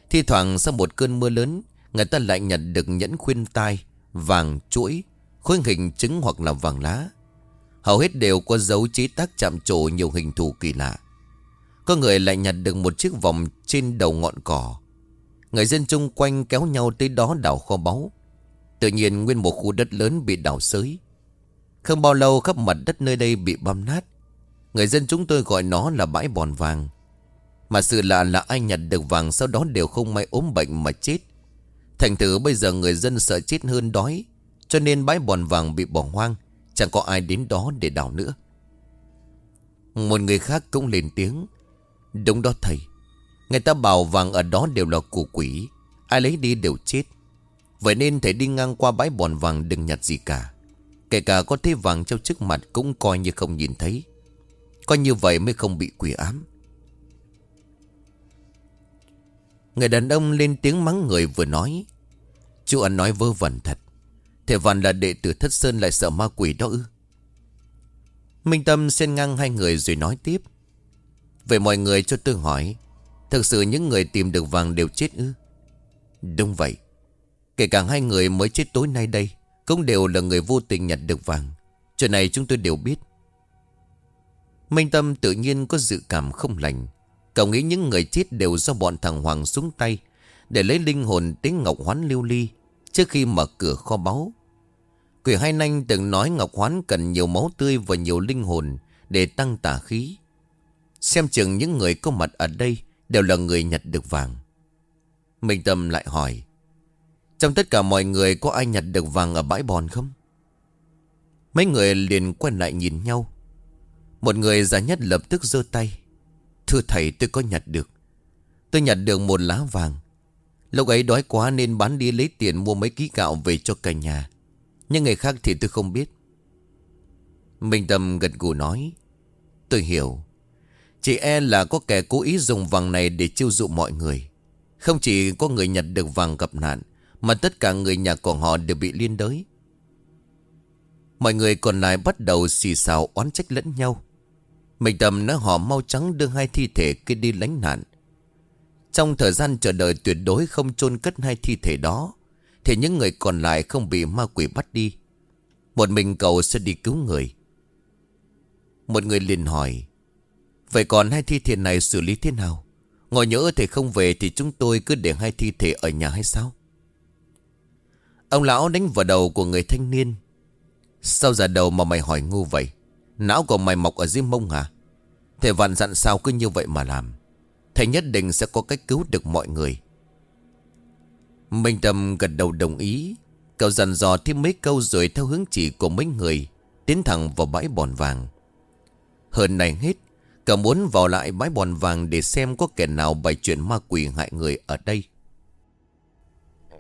Thi thoảng sau một cơn mưa lớn, Người ta lại nhận được nhẫn khuyên tai, Vàng chuỗi Khối hình trứng hoặc là vàng lá. Hầu hết đều có dấu chế tác chạm trổ nhiều hình thù kỳ lạ. Có người lại nhặt được một chiếc vòng trên đầu ngọn cỏ. Người dân chung quanh kéo nhau tới đó đào kho báu. Tự nhiên nguyên một khu đất lớn bị đào sới. Không bao lâu khắp mặt đất nơi đây bị băm nát. Người dân chúng tôi gọi nó là bãi bòn vàng. Mà sự lạ là ai nhặt được vàng sau đó đều không may ốm bệnh mà chết. Thành thử bây giờ người dân sợ chết hơn đói, Cho nên bãi bòn vàng bị bỏ hoang, Chẳng có ai đến đó để đào nữa. Một người khác cũng lên tiếng, Đúng đó thầy, Người ta bảo vàng ở đó đều là của quỷ, Ai lấy đi đều chết. Vậy nên thầy đi ngang qua bãi bòn vàng đừng nhặt gì cả, Kể cả có thấy vàng trong trước mặt Cũng coi như không nhìn thấy. Coi như vậy mới không bị quỷ ám. Người đàn ông lên tiếng mắng người vừa nói. Chú ăn nói vơ vẩn thật. Thể Văn là đệ tử thất sơn lại sợ ma quỷ đó ư. Minh Tâm xen ngang hai người rồi nói tiếp. Vậy mọi người cho tôi hỏi, Thực sự những người tìm được vàng đều chết ư? Đúng vậy. Kể cả hai người mới chết tối nay đây, Cũng đều là người vô tình nhặt được vàng. Chuyện này chúng tôi đều biết. Minh Tâm tự nhiên có dự cảm không lành. Cậu nghĩ những người chết đều do bọn thằng Hoàng xuống tay, Để lấy linh hồn tính Ngọc Hoán lưu ly Trước khi mở cửa kho báu Quỷ Hai Nanh từng nói Ngọc Hoán cần nhiều máu tươi và nhiều linh hồn để tăng tả khí. Xem chừng những người có mặt ở đây đều là người nhặt được vàng. Minh Tâm lại hỏi. Trong tất cả mọi người có ai nhặt được vàng ở bãi bòn không? Mấy người liền quay lại nhìn nhau. Một người già nhất lập tức giơ tay. Thưa thầy, tôi có nhặt được. Tôi nhặt được một lá vàng. Lúc ấy đói quá nên bán đi lấy tiền mua mấy ký gạo về cho cả nhà. Nhưng người khác thì tôi không biết Minh Tâm gật gù nói, Tôi hiểu Chị e là có kẻ cố ý dùng vàng này để chiêu dụ mọi người Không chỉ có người nhặt được vàng gặp nạn, Mà tất cả người nhà của họ đều bị liên đới Mọi người còn lại bắt đầu xì xào oán trách lẫn nhau Minh tầm nói họ mau trắng đưa hai thi thể kia đi lánh nạn. Trong thời gian chờ đợi tuyệt đối không chôn cất hai thi thể đó, thì những người còn lại không bị ma quỷ bắt đi. Một mình cậu sẽ đi cứu người. Một người liền hỏi, Vậy còn hai thi thể này xử lý thế nào? Ngồi nhỡ thầy không về Thì chúng tôi cứ để hai thi thể ở nhà hay sao? Ông lão đánh vào đầu của người thanh niên. Sao giả đầu mà mày hỏi ngu vậy? Não của mày mọc ở dưới mông hả Thầy vạn dặn sao cứ như vậy mà làm? Thầy nhất định sẽ có cách cứu được mọi người. Minh Tâm gật đầu đồng ý. Cậu dặn dò thêm mấy câu rồi theo hướng chỉ của mấy người, Tiến thẳng vào bãi bòn vàng. Hơn này hết, Cậu muốn vào lại bãi bòn vàng để xem có kẻ nào bày chuyện ma quỷ hại người ở đây.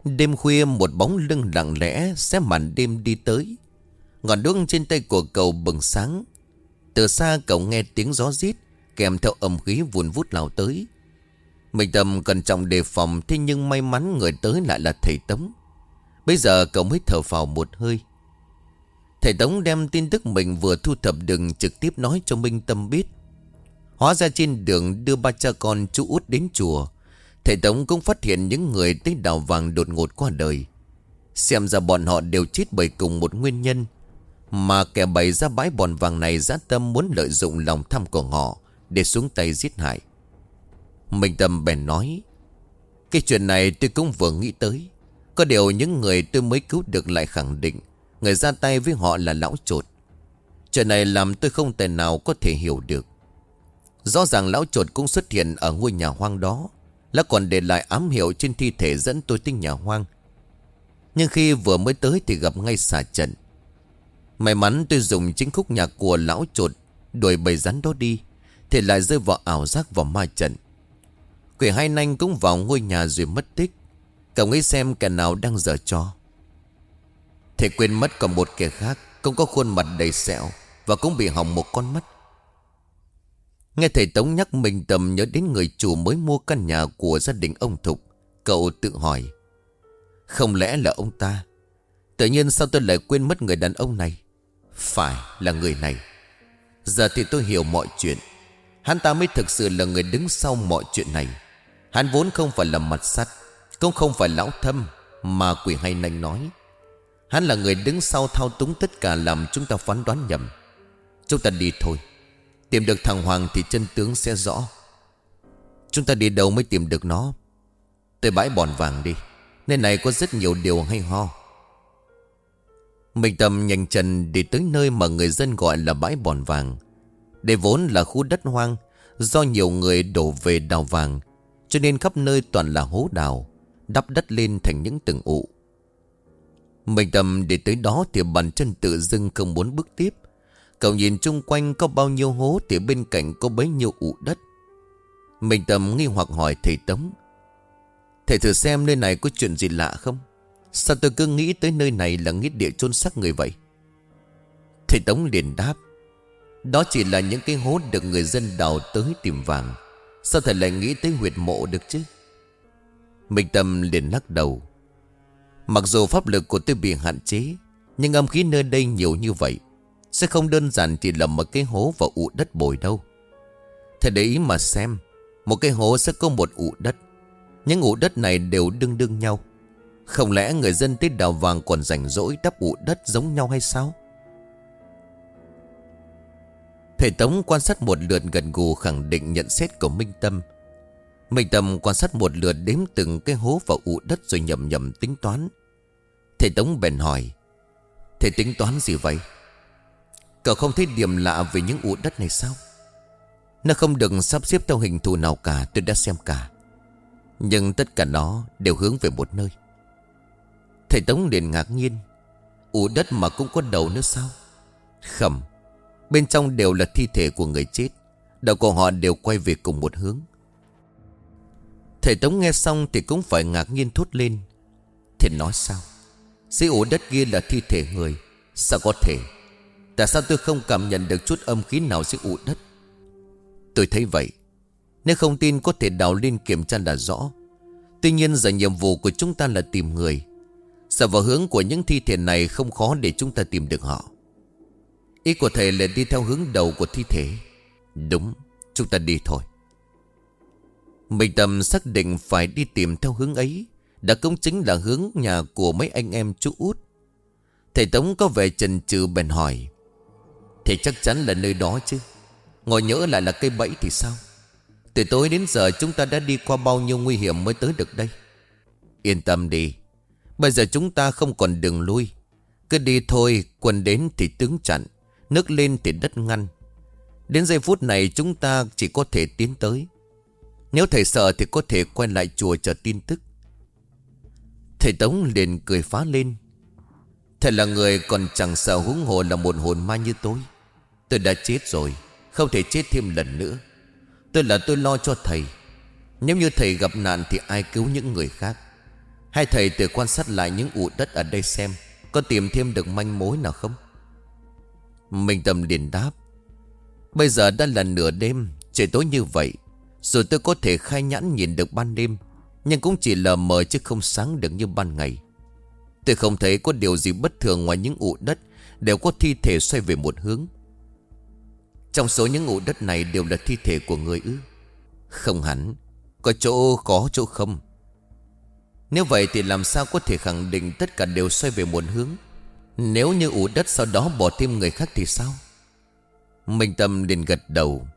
Đêm khuya một bóng lưng lặng lẽ xé màn đêm đi tới. Ngọn đuốc trên tay của cậu bừng sáng. Từ xa cậu nghe tiếng gió rít, Kèm theo âm khí vùn vút lao tới. Mình Tâm cẩn trọng đề phòng, Thế nhưng may mắn người tới lại là thầy Tống. Bây giờ cậu mới thở phào một hơi. Thầy Tống đem tin tức mình vừa thu thập đừng trực tiếp nói cho Minh Tâm biết. Hóa ra trên đường đưa ba cha con chú út đến chùa, Thầy Tống cũng phát hiện những người tới đào vàng đột ngột qua đời. Xem ra bọn họ đều chết bởi cùng một nguyên nhân. Mà kẻ bày ra bãi bòn vàng này giá tâm muốn lợi dụng lòng tham của họ Để xuống tay giết hại. Minh Tâm bèn nói, Cái chuyện này tôi cũng vừa nghĩ tới. Có điều những người tôi mới cứu được lại khẳng định Người ra tay với họ là lão trột. Chuyện này làm tôi không thể nào có thể hiểu được. Rõ ràng lão trột cũng xuất hiện ở ngôi nhà hoang đó Lá còn để lại ám hiệu trên thi thể dẫn tôi tinh nhà hoang. Nhưng khi vừa mới tới thì gặp ngay xả trận. May mắn tôi dùng chính khúc nhạc của lão trột Đuổi bầy rắn đó đi, Thì lại rơi vào ảo giác vào ma trận. Quỷ hai nanh cũng vào ngôi nhà rồi mất tích. Cậu ấy xem kẻ nào đang dở cho Thầy quên mất còn một kẻ khác, Cũng có khuôn mặt đầy sẹo Và cũng bị hỏng một con mắt. Nghe thầy Tống nhắc mình tầm nhớ đến người chủ mới mua căn nhà của gia đình ông Thục, Cậu tự hỏi, Không lẽ là ông ta? Tự nhiên sao tôi lại quên mất người đàn ông này? Phải là người này. Giờ thì tôi hiểu mọi chuyện. Hắn ta mới thực sự là người đứng sau mọi chuyện này. Hắn vốn không phải là mặt sắt, Cũng không phải lão thâm Mà quỷ hay nanh nói. Hắn là người đứng sau thao túng tất cả Làm chúng ta phán đoán nhầm. Chúng ta đi thôi. Tìm được thằng Hoàng thì chân tướng sẽ rõ. Chúng ta đi đâu mới tìm được nó? Tới bãi bòn vàng đi. Nơi này có rất nhiều điều hay ho. Mình tầm nhanh chân đi tới nơi mà người dân gọi là bãi bòn vàng. Đây vốn là khu đất hoang, Do nhiều người đổ về đào vàng, Cho nên khắp nơi toàn là hố đào, Đắp đất lên thành những từng ụ. Mình tầm để tới đó thì bàn chân tự dưng không muốn bước tiếp. Cậu nhìn chung quanh có bao nhiêu hố Thì bên cạnh có bấy nhiêu ụ đất. Mình tầm nghi hoặc hỏi thầy Tống, Thầy thử xem nơi này có chuyện gì lạ không? Sao tôi cứ nghĩ tới nơi này là nghĩa địa chôn xác người vậy? Thầy Tống liền đáp, Đó chỉ là những cái hố được người dân đào tới tìm vàng. Sao thầy lại nghĩ tới huyệt mộ được chứ? Minh Tâm liền lắc đầu, Mặc dù pháp lực của tôi bị hạn chế, Nhưng âm khí nơi đây nhiều như vậy, sẽ không đơn giản chỉ là một cái hố và ụ đất bồi đâu. Thầy để ý mà xem, Một cái hố sẽ có một ụ đất, Những ụ đất này đều đương đương nhau. Không lẽ người dân tới đào vàng còn rảnh rỗi đắp ụ đất giống nhau hay sao? Thầy Tống quan sát một lượt gần gù khẳng định nhận xét của Minh Tâm. Minh Tâm quan sát một lượt đếm từng cái hố và ụ đất rồi nhầm nhầm tính toán. Thầy Tống bèn hỏi, Thầy tính toán gì vậy? Cậu không thấy điểm lạ về những ụ đất này sao? Nó không được sắp xếp theo hình thù nào cả, Tôi đã xem cả. Nhưng tất cả nó đều hướng về một nơi. Thầy Tống liền ngạc nhiên. Ủ đất mà cũng có đầu nữa sao? Khẩm, Bên trong đều là thi thể của người chết. Đầu của họ đều quay về cùng một hướng. Thầy Tống nghe xong thì cũng phải ngạc nhiên thốt lên. Thầy nói sao? Dưới ổ đất kia là thi thể người. Sao có thể? Tại sao tôi không cảm nhận được chút âm khí nào dưới ụ đất? Tôi thấy vậy. Nếu không tin có thể đào lên kiểm tra là rõ. Tuy nhiên giờ nhiệm vụ của chúng ta là tìm người. Sợ vào hướng của những thi thể này không khó để chúng ta tìm được họ. Ý của thầy là đi theo hướng đầu của thi thể. Đúng, Chúng ta đi thôi. Mình tầm xác định phải đi tìm theo hướng ấy. Đã cũng chính là hướng nhà của mấy anh em chú út. Thầy Tống có vẻ chần chừ bèn hỏi thì chắc chắn là nơi đó chứ? Ngồi nhớ lại là cây bẫy thì sao? Từ tối đến giờ chúng ta đã đi qua bao nhiêu nguy hiểm mới tới được đây? Yên tâm đi Bây giờ chúng ta không còn đường lui. Cứ đi thôi Quân đến thì tướng chặn, Nước lên thì đất ngăn. Đến giây phút này chúng ta chỉ có thể tiến tới. Nếu thầy sợ thì có thể quay lại chùa chờ tin tức. Thầy Tống liền cười phá lên. Thầy là người còn chẳng sợ húng hồ là một hồn ma như tôi. Tôi đã chết rồi, Không thể chết thêm lần nữa. Tôi là tôi lo cho thầy. Nếu như thầy gặp nạn thì ai cứu những người khác? Hai thầy tự quan sát lại những ụ đất ở đây xem, Có tìm thêm được manh mối nào không? Minh Tâm liền đáp, Bây giờ đã là nửa đêm, Trời tối như vậy Rồi tôi có thể khai nhãn nhìn được ban đêm, Nhưng cũng chỉ lờ mờ chứ không sáng được như ban ngày. Tôi không thấy có điều gì bất thường ngoài những ụ đất Đều có thi thể xoay về một hướng. Trong số những ụ đất này đều là thi thể của người ư? Không hẳn, Có chỗ có chỗ không. Nếu vậy thì làm sao có thể khẳng định tất cả đều xoay về một hướng? Nếu như ụ đất sau đó bỏ thêm người khác thì sao? Minh Tâm liền gật đầu.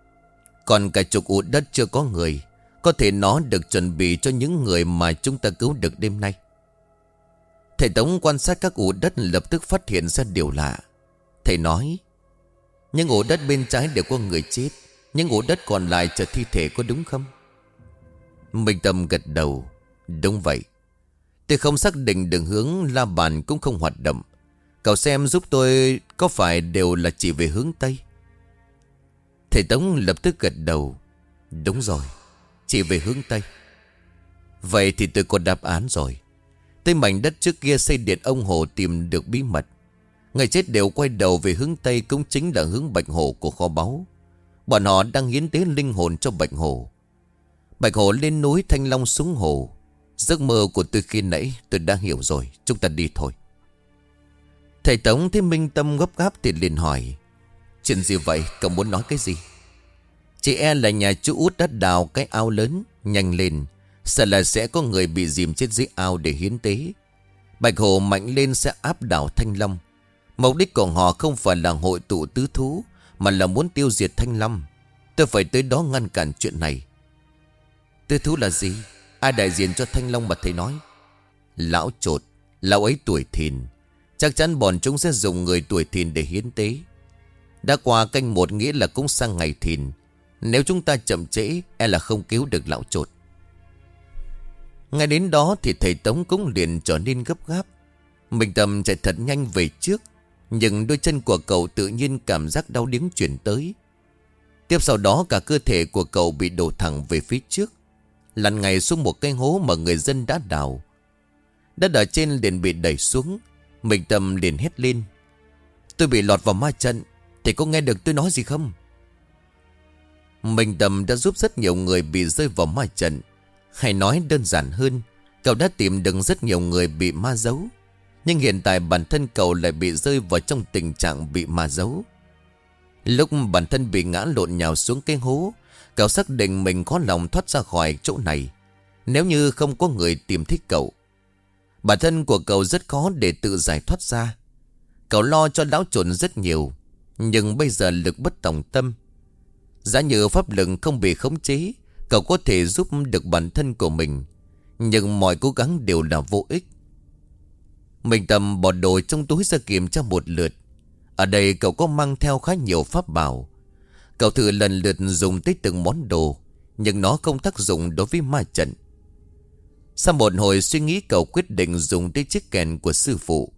Còn cả chục ụ đất chưa có người, Có thể nó được chuẩn bị cho những người mà chúng ta cứu được đêm nay. Thầy Tống quan sát các ủ đất lập tức phát hiện ra điều lạ. Thầy nói, Những ổ đất bên trái đều có người chết, Những ổ đất còn lại chờ thi thể có đúng không? Minh Tâm gật đầu. Đúng vậy. Tôi không xác định đường hướng la bàn cũng không hoạt động. Cậu xem giúp tôi có phải đều là chỉ về hướng Tây? Thầy Tống lập tức gật đầu. Đúng rồi, Chỉ về hướng Tây. Vậy thì tôi có đáp án rồi. Tây mảnh đất trước kia xây điện ông Hồ tìm được bí mật. Ngày chết đều quay đầu về hướng Tây cũng chính là hướng Bạch Hồ của kho báu. Bọn họ đang hiến tế linh hồn cho Bạch Hồ. Bạch Hồ lên núi Thanh Long xuống hồ. Giấc mơ của tôi khi nãy tôi đã hiểu rồi, Chúng ta đi thôi. Thầy Tống thấy Minh Tâm gấp gáp thì liền hỏi, Chuyện gì vậy? Cậu muốn nói cái gì? Chị e là nhà chú út đã đào cái ao lớn, Nhanh lên. Sợ là sẽ có người bị dìm chết dưới ao để hiến tế. Bạch Hồ mạnh lên sẽ áp đảo Thanh Long. Mục đích của họ không phải là hội tụ tứ thú, Mà là muốn tiêu diệt Thanh Long. Tôi phải tới đó ngăn cản chuyện này. Tứ thú là gì? Ai đại diện cho Thanh Long mà thầy nói, Lão trột, Lão ấy tuổi thìn, Chắc chắn bọn chúng sẽ dùng người tuổi thìn để hiến tế. Đã qua canh một nghĩa là cũng sang ngày thìn. Nếu chúng ta chậm trễ E là không cứu được lão trột. Ngay đến đó thì thầy Tống cũng liền trở nên gấp gáp. Mình tầm chạy thật nhanh về trước, Nhưng đôi chân của cậu tự nhiên cảm giác đau điếng chuyển tới. Tiếp sau đó cả cơ thể của cậu bị đổ thẳng về phía trước. Lăn ngay xuống một cái hố mà người dân đã đào. Đất ở trên liền bị đẩy xuống, Mình Tâm liền hét lên. Tôi bị lọt vào ma trận, Thì có nghe được tôi nói gì không? Mình Tâm đã giúp rất nhiều người bị rơi vào ma trận. Hay nói đơn giản hơn, Cậu đã tìm được rất nhiều người bị ma giấu Nhưng hiện tại bản thân cậu lại bị rơi vào trong tình trạng bị ma giấu Lúc bản thân bị ngã lộn nhào xuống cái hố Cậu xác định mình có lòng thoát ra khỏi chỗ này. Nếu như không có người tìm thích cậu, Bản thân của cậu rất khó để tự giải thoát ra. Cậu lo cho lão trộn rất nhiều, Nhưng bây giờ lực bất tòng tâm. Giá như pháp lực không bị khống chế, Cậu có thể giúp được bản thân của mình, Nhưng mọi cố gắng đều là vô ích. Mình tầm bỏ đồ trong túi ra kiểm tra một lượt. Ở đây cậu có mang theo khá nhiều pháp bảo. Cậu thử lần lượt dùng tới từng món đồ, Nhưng nó không tác dụng đối với ma trận. Sau một hồi suy nghĩ, cậu quyết định dùng tới chiếc kèn của sư phụ.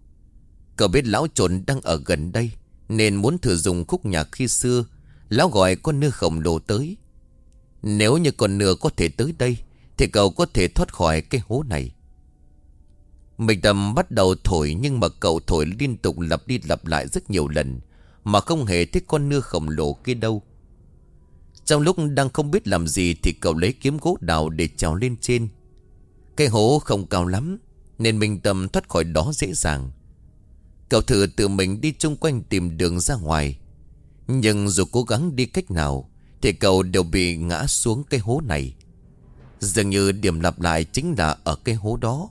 Cậu biết lão trộn đang ở gần đây, Nên muốn thử dùng khúc nhạc khi xưa. Lão gọi con nưa khổng lồ tới. Nếu như con nưa có thể tới đây, Thì cậu có thể thoát khỏi cái hố này. Mình tầm bắt đầu thổi, Nhưng mà cậu thổi liên tục lặp đi lặp lại rất nhiều lần, Mà không hề thấy con nưa khổng lồ kia đâu. Trong lúc đang không biết làm gì Thì cậu lấy kiếm gỗ đào để trèo lên trên. Cây hố không cao lắm, Nên mình tầm thoát khỏi đó dễ dàng. Cậu thử tự mình đi chung quanh tìm đường ra ngoài. Nhưng dù cố gắng đi cách nào, thì cậu đều bị ngã xuống cái hố này. Dường như điểm lặp lại chính là ở cái hố đó.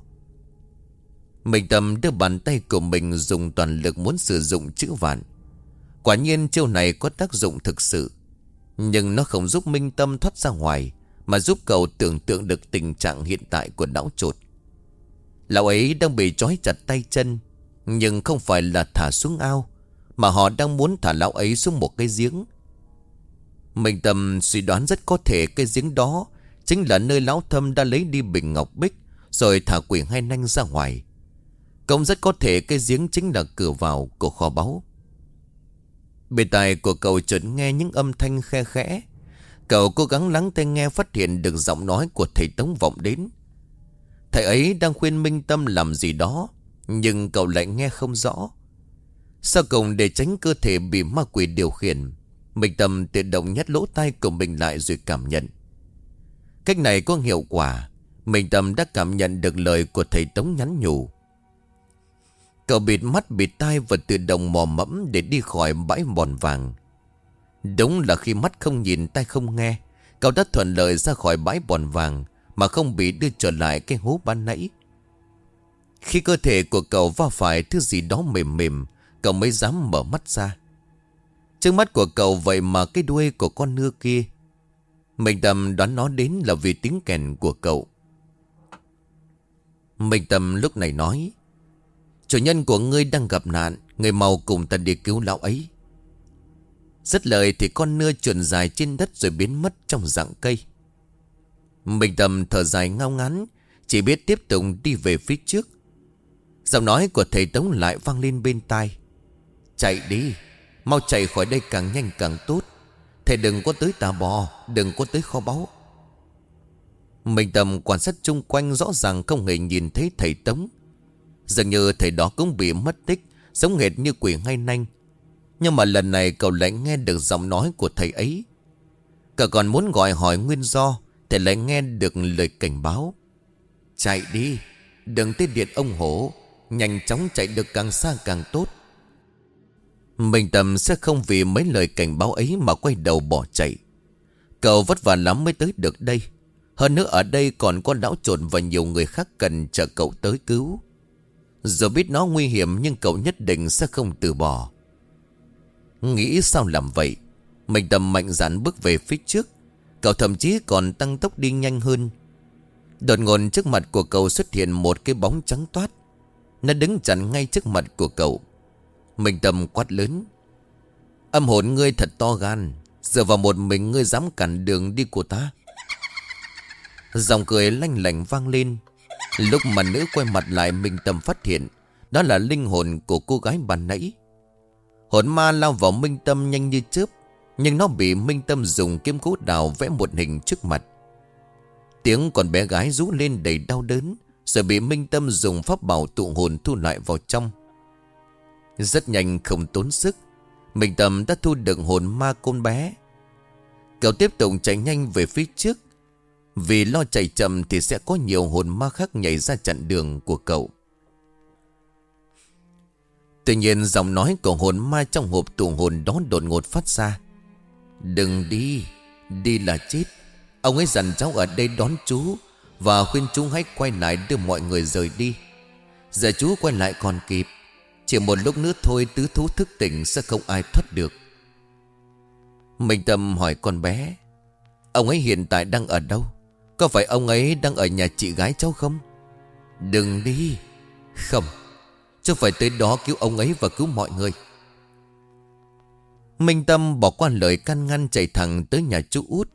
Mình tầm đưa bàn tay của mình dùng toàn lực muốn sử dụng chữ vạn. Quả nhiên chiêu này có tác dụng thực sự. Nhưng nó không giúp Minh Tâm thoát ra ngoài, Mà giúp cậu tưởng tượng được tình trạng hiện tại của lão trột. Lão ấy đang bị trói chặt tay chân, Nhưng không phải là thả xuống ao, Mà họ đang muốn thả lão ấy xuống một cái giếng. Minh tâm suy đoán rất có thể cái giếng đó Chính là nơi lão thâm đã lấy đi bình ngọc bích, Rồi thả quỷ hai nanh ra ngoài. Cũng rất có thể cái giếng chính là cửa vào của kho báu. Bề tài của cậu chợt nghe những âm thanh khe khẽ. Cậu cố gắng lắng tai nghe phát hiện được giọng nói của thầy Tống vọng đến. Thầy ấy đang khuyên Minh Tâm làm gì đó, Nhưng cậu lại nghe không rõ. Sau cùng để tránh cơ thể bị ma quỷ điều khiển, minh Tâm tự động nhét lỗ tai của mình lại rồi cảm nhận. Cách này có hiệu quả. Minh Tâm đã cảm nhận được lời của thầy Tống nhắn nhủ. Cậu bịt mắt, bịt tai và tự động mò mẫm để đi khỏi bãi bòn vàng. Đúng là khi mắt không nhìn, tai không nghe, Cậu đã thuận lợi ra khỏi bãi bòn vàng Mà không bị đưa trở lại cái hố ban nãy. Khi cơ thể của cậu va phải thứ gì đó mềm mềm, Cậu mới dám mở mắt ra. Trước mắt của cậu vậy mà cái đuôi của con nưa kia. Mình tầm đoán nó đến là vì tiếng kèn của cậu. Mình tầm lúc này nói Chủ nhân của ngươi đang gặp nạn, Người mau cùng ta đi cứu lão ấy. Rất lời thì con nưa chuồn dài trên đất rồi biến mất trong dạng cây. Minh Tầm thở dài ngao ngán, Chỉ biết tiếp tục đi về phía trước. Giọng nói của thầy Tống lại vang lên bên tai. Chạy đi, Mau chạy khỏi đây càng nhanh càng tốt. Thầy đừng có tới tà bò, Đừng có tới kho báu. Minh Tầm quan sát chung quanh rõ ràng không hề nhìn thấy thầy Tống. Dường như thầy đó cũng bị mất tích, Giống hệt như quỷ ngay nanh. Nhưng mà lần này cậu lại nghe được giọng nói của thầy ấy. Cậu còn muốn gọi hỏi nguyên do, Thầy lại nghe được lời cảnh báo. Chạy đi, Đừng tới điện ông hổ, Nhanh chóng chạy được càng xa càng tốt. Minh tầm sẽ không vì mấy lời cảnh báo ấy Mà quay đầu bỏ chạy. Cậu vất vả lắm mới tới được đây. Hơn nữa ở đây còn có lão trộn Và nhiều người khác cần chờ cậu tới cứu. Dù biết nó nguy hiểm Nhưng cậu nhất định sẽ không từ bỏ. Nghĩ sao làm vậy? Mình tầm mạnh dạn bước về phía trước. Cậu thậm chí còn tăng tốc đi nhanh hơn. Đột ngột trước mặt của cậu xuất hiện một cái bóng trắng toát. Nó đứng chặn ngay trước mặt của cậu. Mình tầm quát lớn. Âm hồn ngươi thật to gan. Dựa vào một mình ngươi dám cản đường đi của ta. Dòng cười lanh lảnh vang lên. Lúc mà nữ quay mặt lại Minh Tâm phát hiện, Đó là linh hồn của cô gái bàn nãy. Hồn ma lao vào Minh Tâm nhanh như chớp, Nhưng nó bị Minh Tâm dùng kiếm cốt đào vẽ một hình trước mặt. Tiếng còn bé gái rú lên đầy đau đớn Rồi bị Minh Tâm dùng pháp bảo tụ hồn thu lại vào trong. Rất nhanh không tốn sức Minh Tâm đã thu được hồn ma con bé. Cậu tiếp tục chạy nhanh về phía trước vì lo chạy chậm thì sẽ có nhiều hồn ma khác nhảy ra chặn đường của cậu. Tuy nhiên, giọng nói của hồn ma trong hộp tụ hồn đó đột ngột phát ra. Đừng đi Đi là chết. Ông ấy dặn cháu ở đây đón chú Và khuyên chú hãy quay lại đưa mọi người rời đi. Giờ chú quay lại còn kịp. Chỉ một lúc nữa thôi, tứ thú thức tỉnh sẽ không ai thoát được. Minh Tâm hỏi con bé, Ông ấy hiện tại đang ở đâu? Có phải ông ấy đang ở nhà chị gái cháu không? Đừng đi. Không. Cháu phải tới đó cứu ông ấy và cứu mọi người. Minh Tâm bỏ qua lời can ngăn chạy thẳng tới nhà chú út.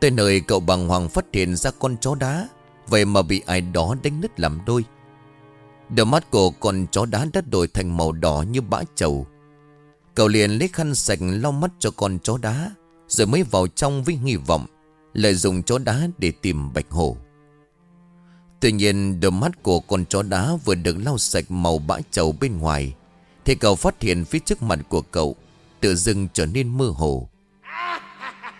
Tới nơi cậu bằng hoàng phát hiện ra con chó đá. Vậy mà bị ai đó đánh nứt làm đôi. Đôi mắt của con chó đá đã đổi thành màu đỏ như bã trầu Cậu liền lấy khăn sạch lau mắt cho con chó đá, Rồi mới vào trong với hy vọng lại dùng chó đá để tìm bạch hổ. Tuy nhiên, đôi mắt của con chó đá vừa được lau sạch màu bã trầu bên ngoài, Thì cậu phát hiện phía trước mặt của cậu Tự dưng trở nên mơ hồ.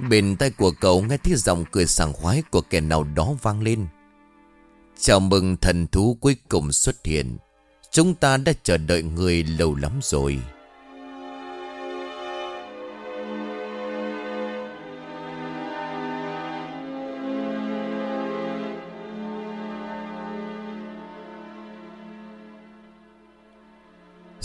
Bên tay của cậu nghe thấy giọng cười sảng khoái của kẻ nào đó vang lên. Chào mừng thần thú cuối cùng xuất hiện. Chúng ta đã chờ đợi người lâu lắm rồi.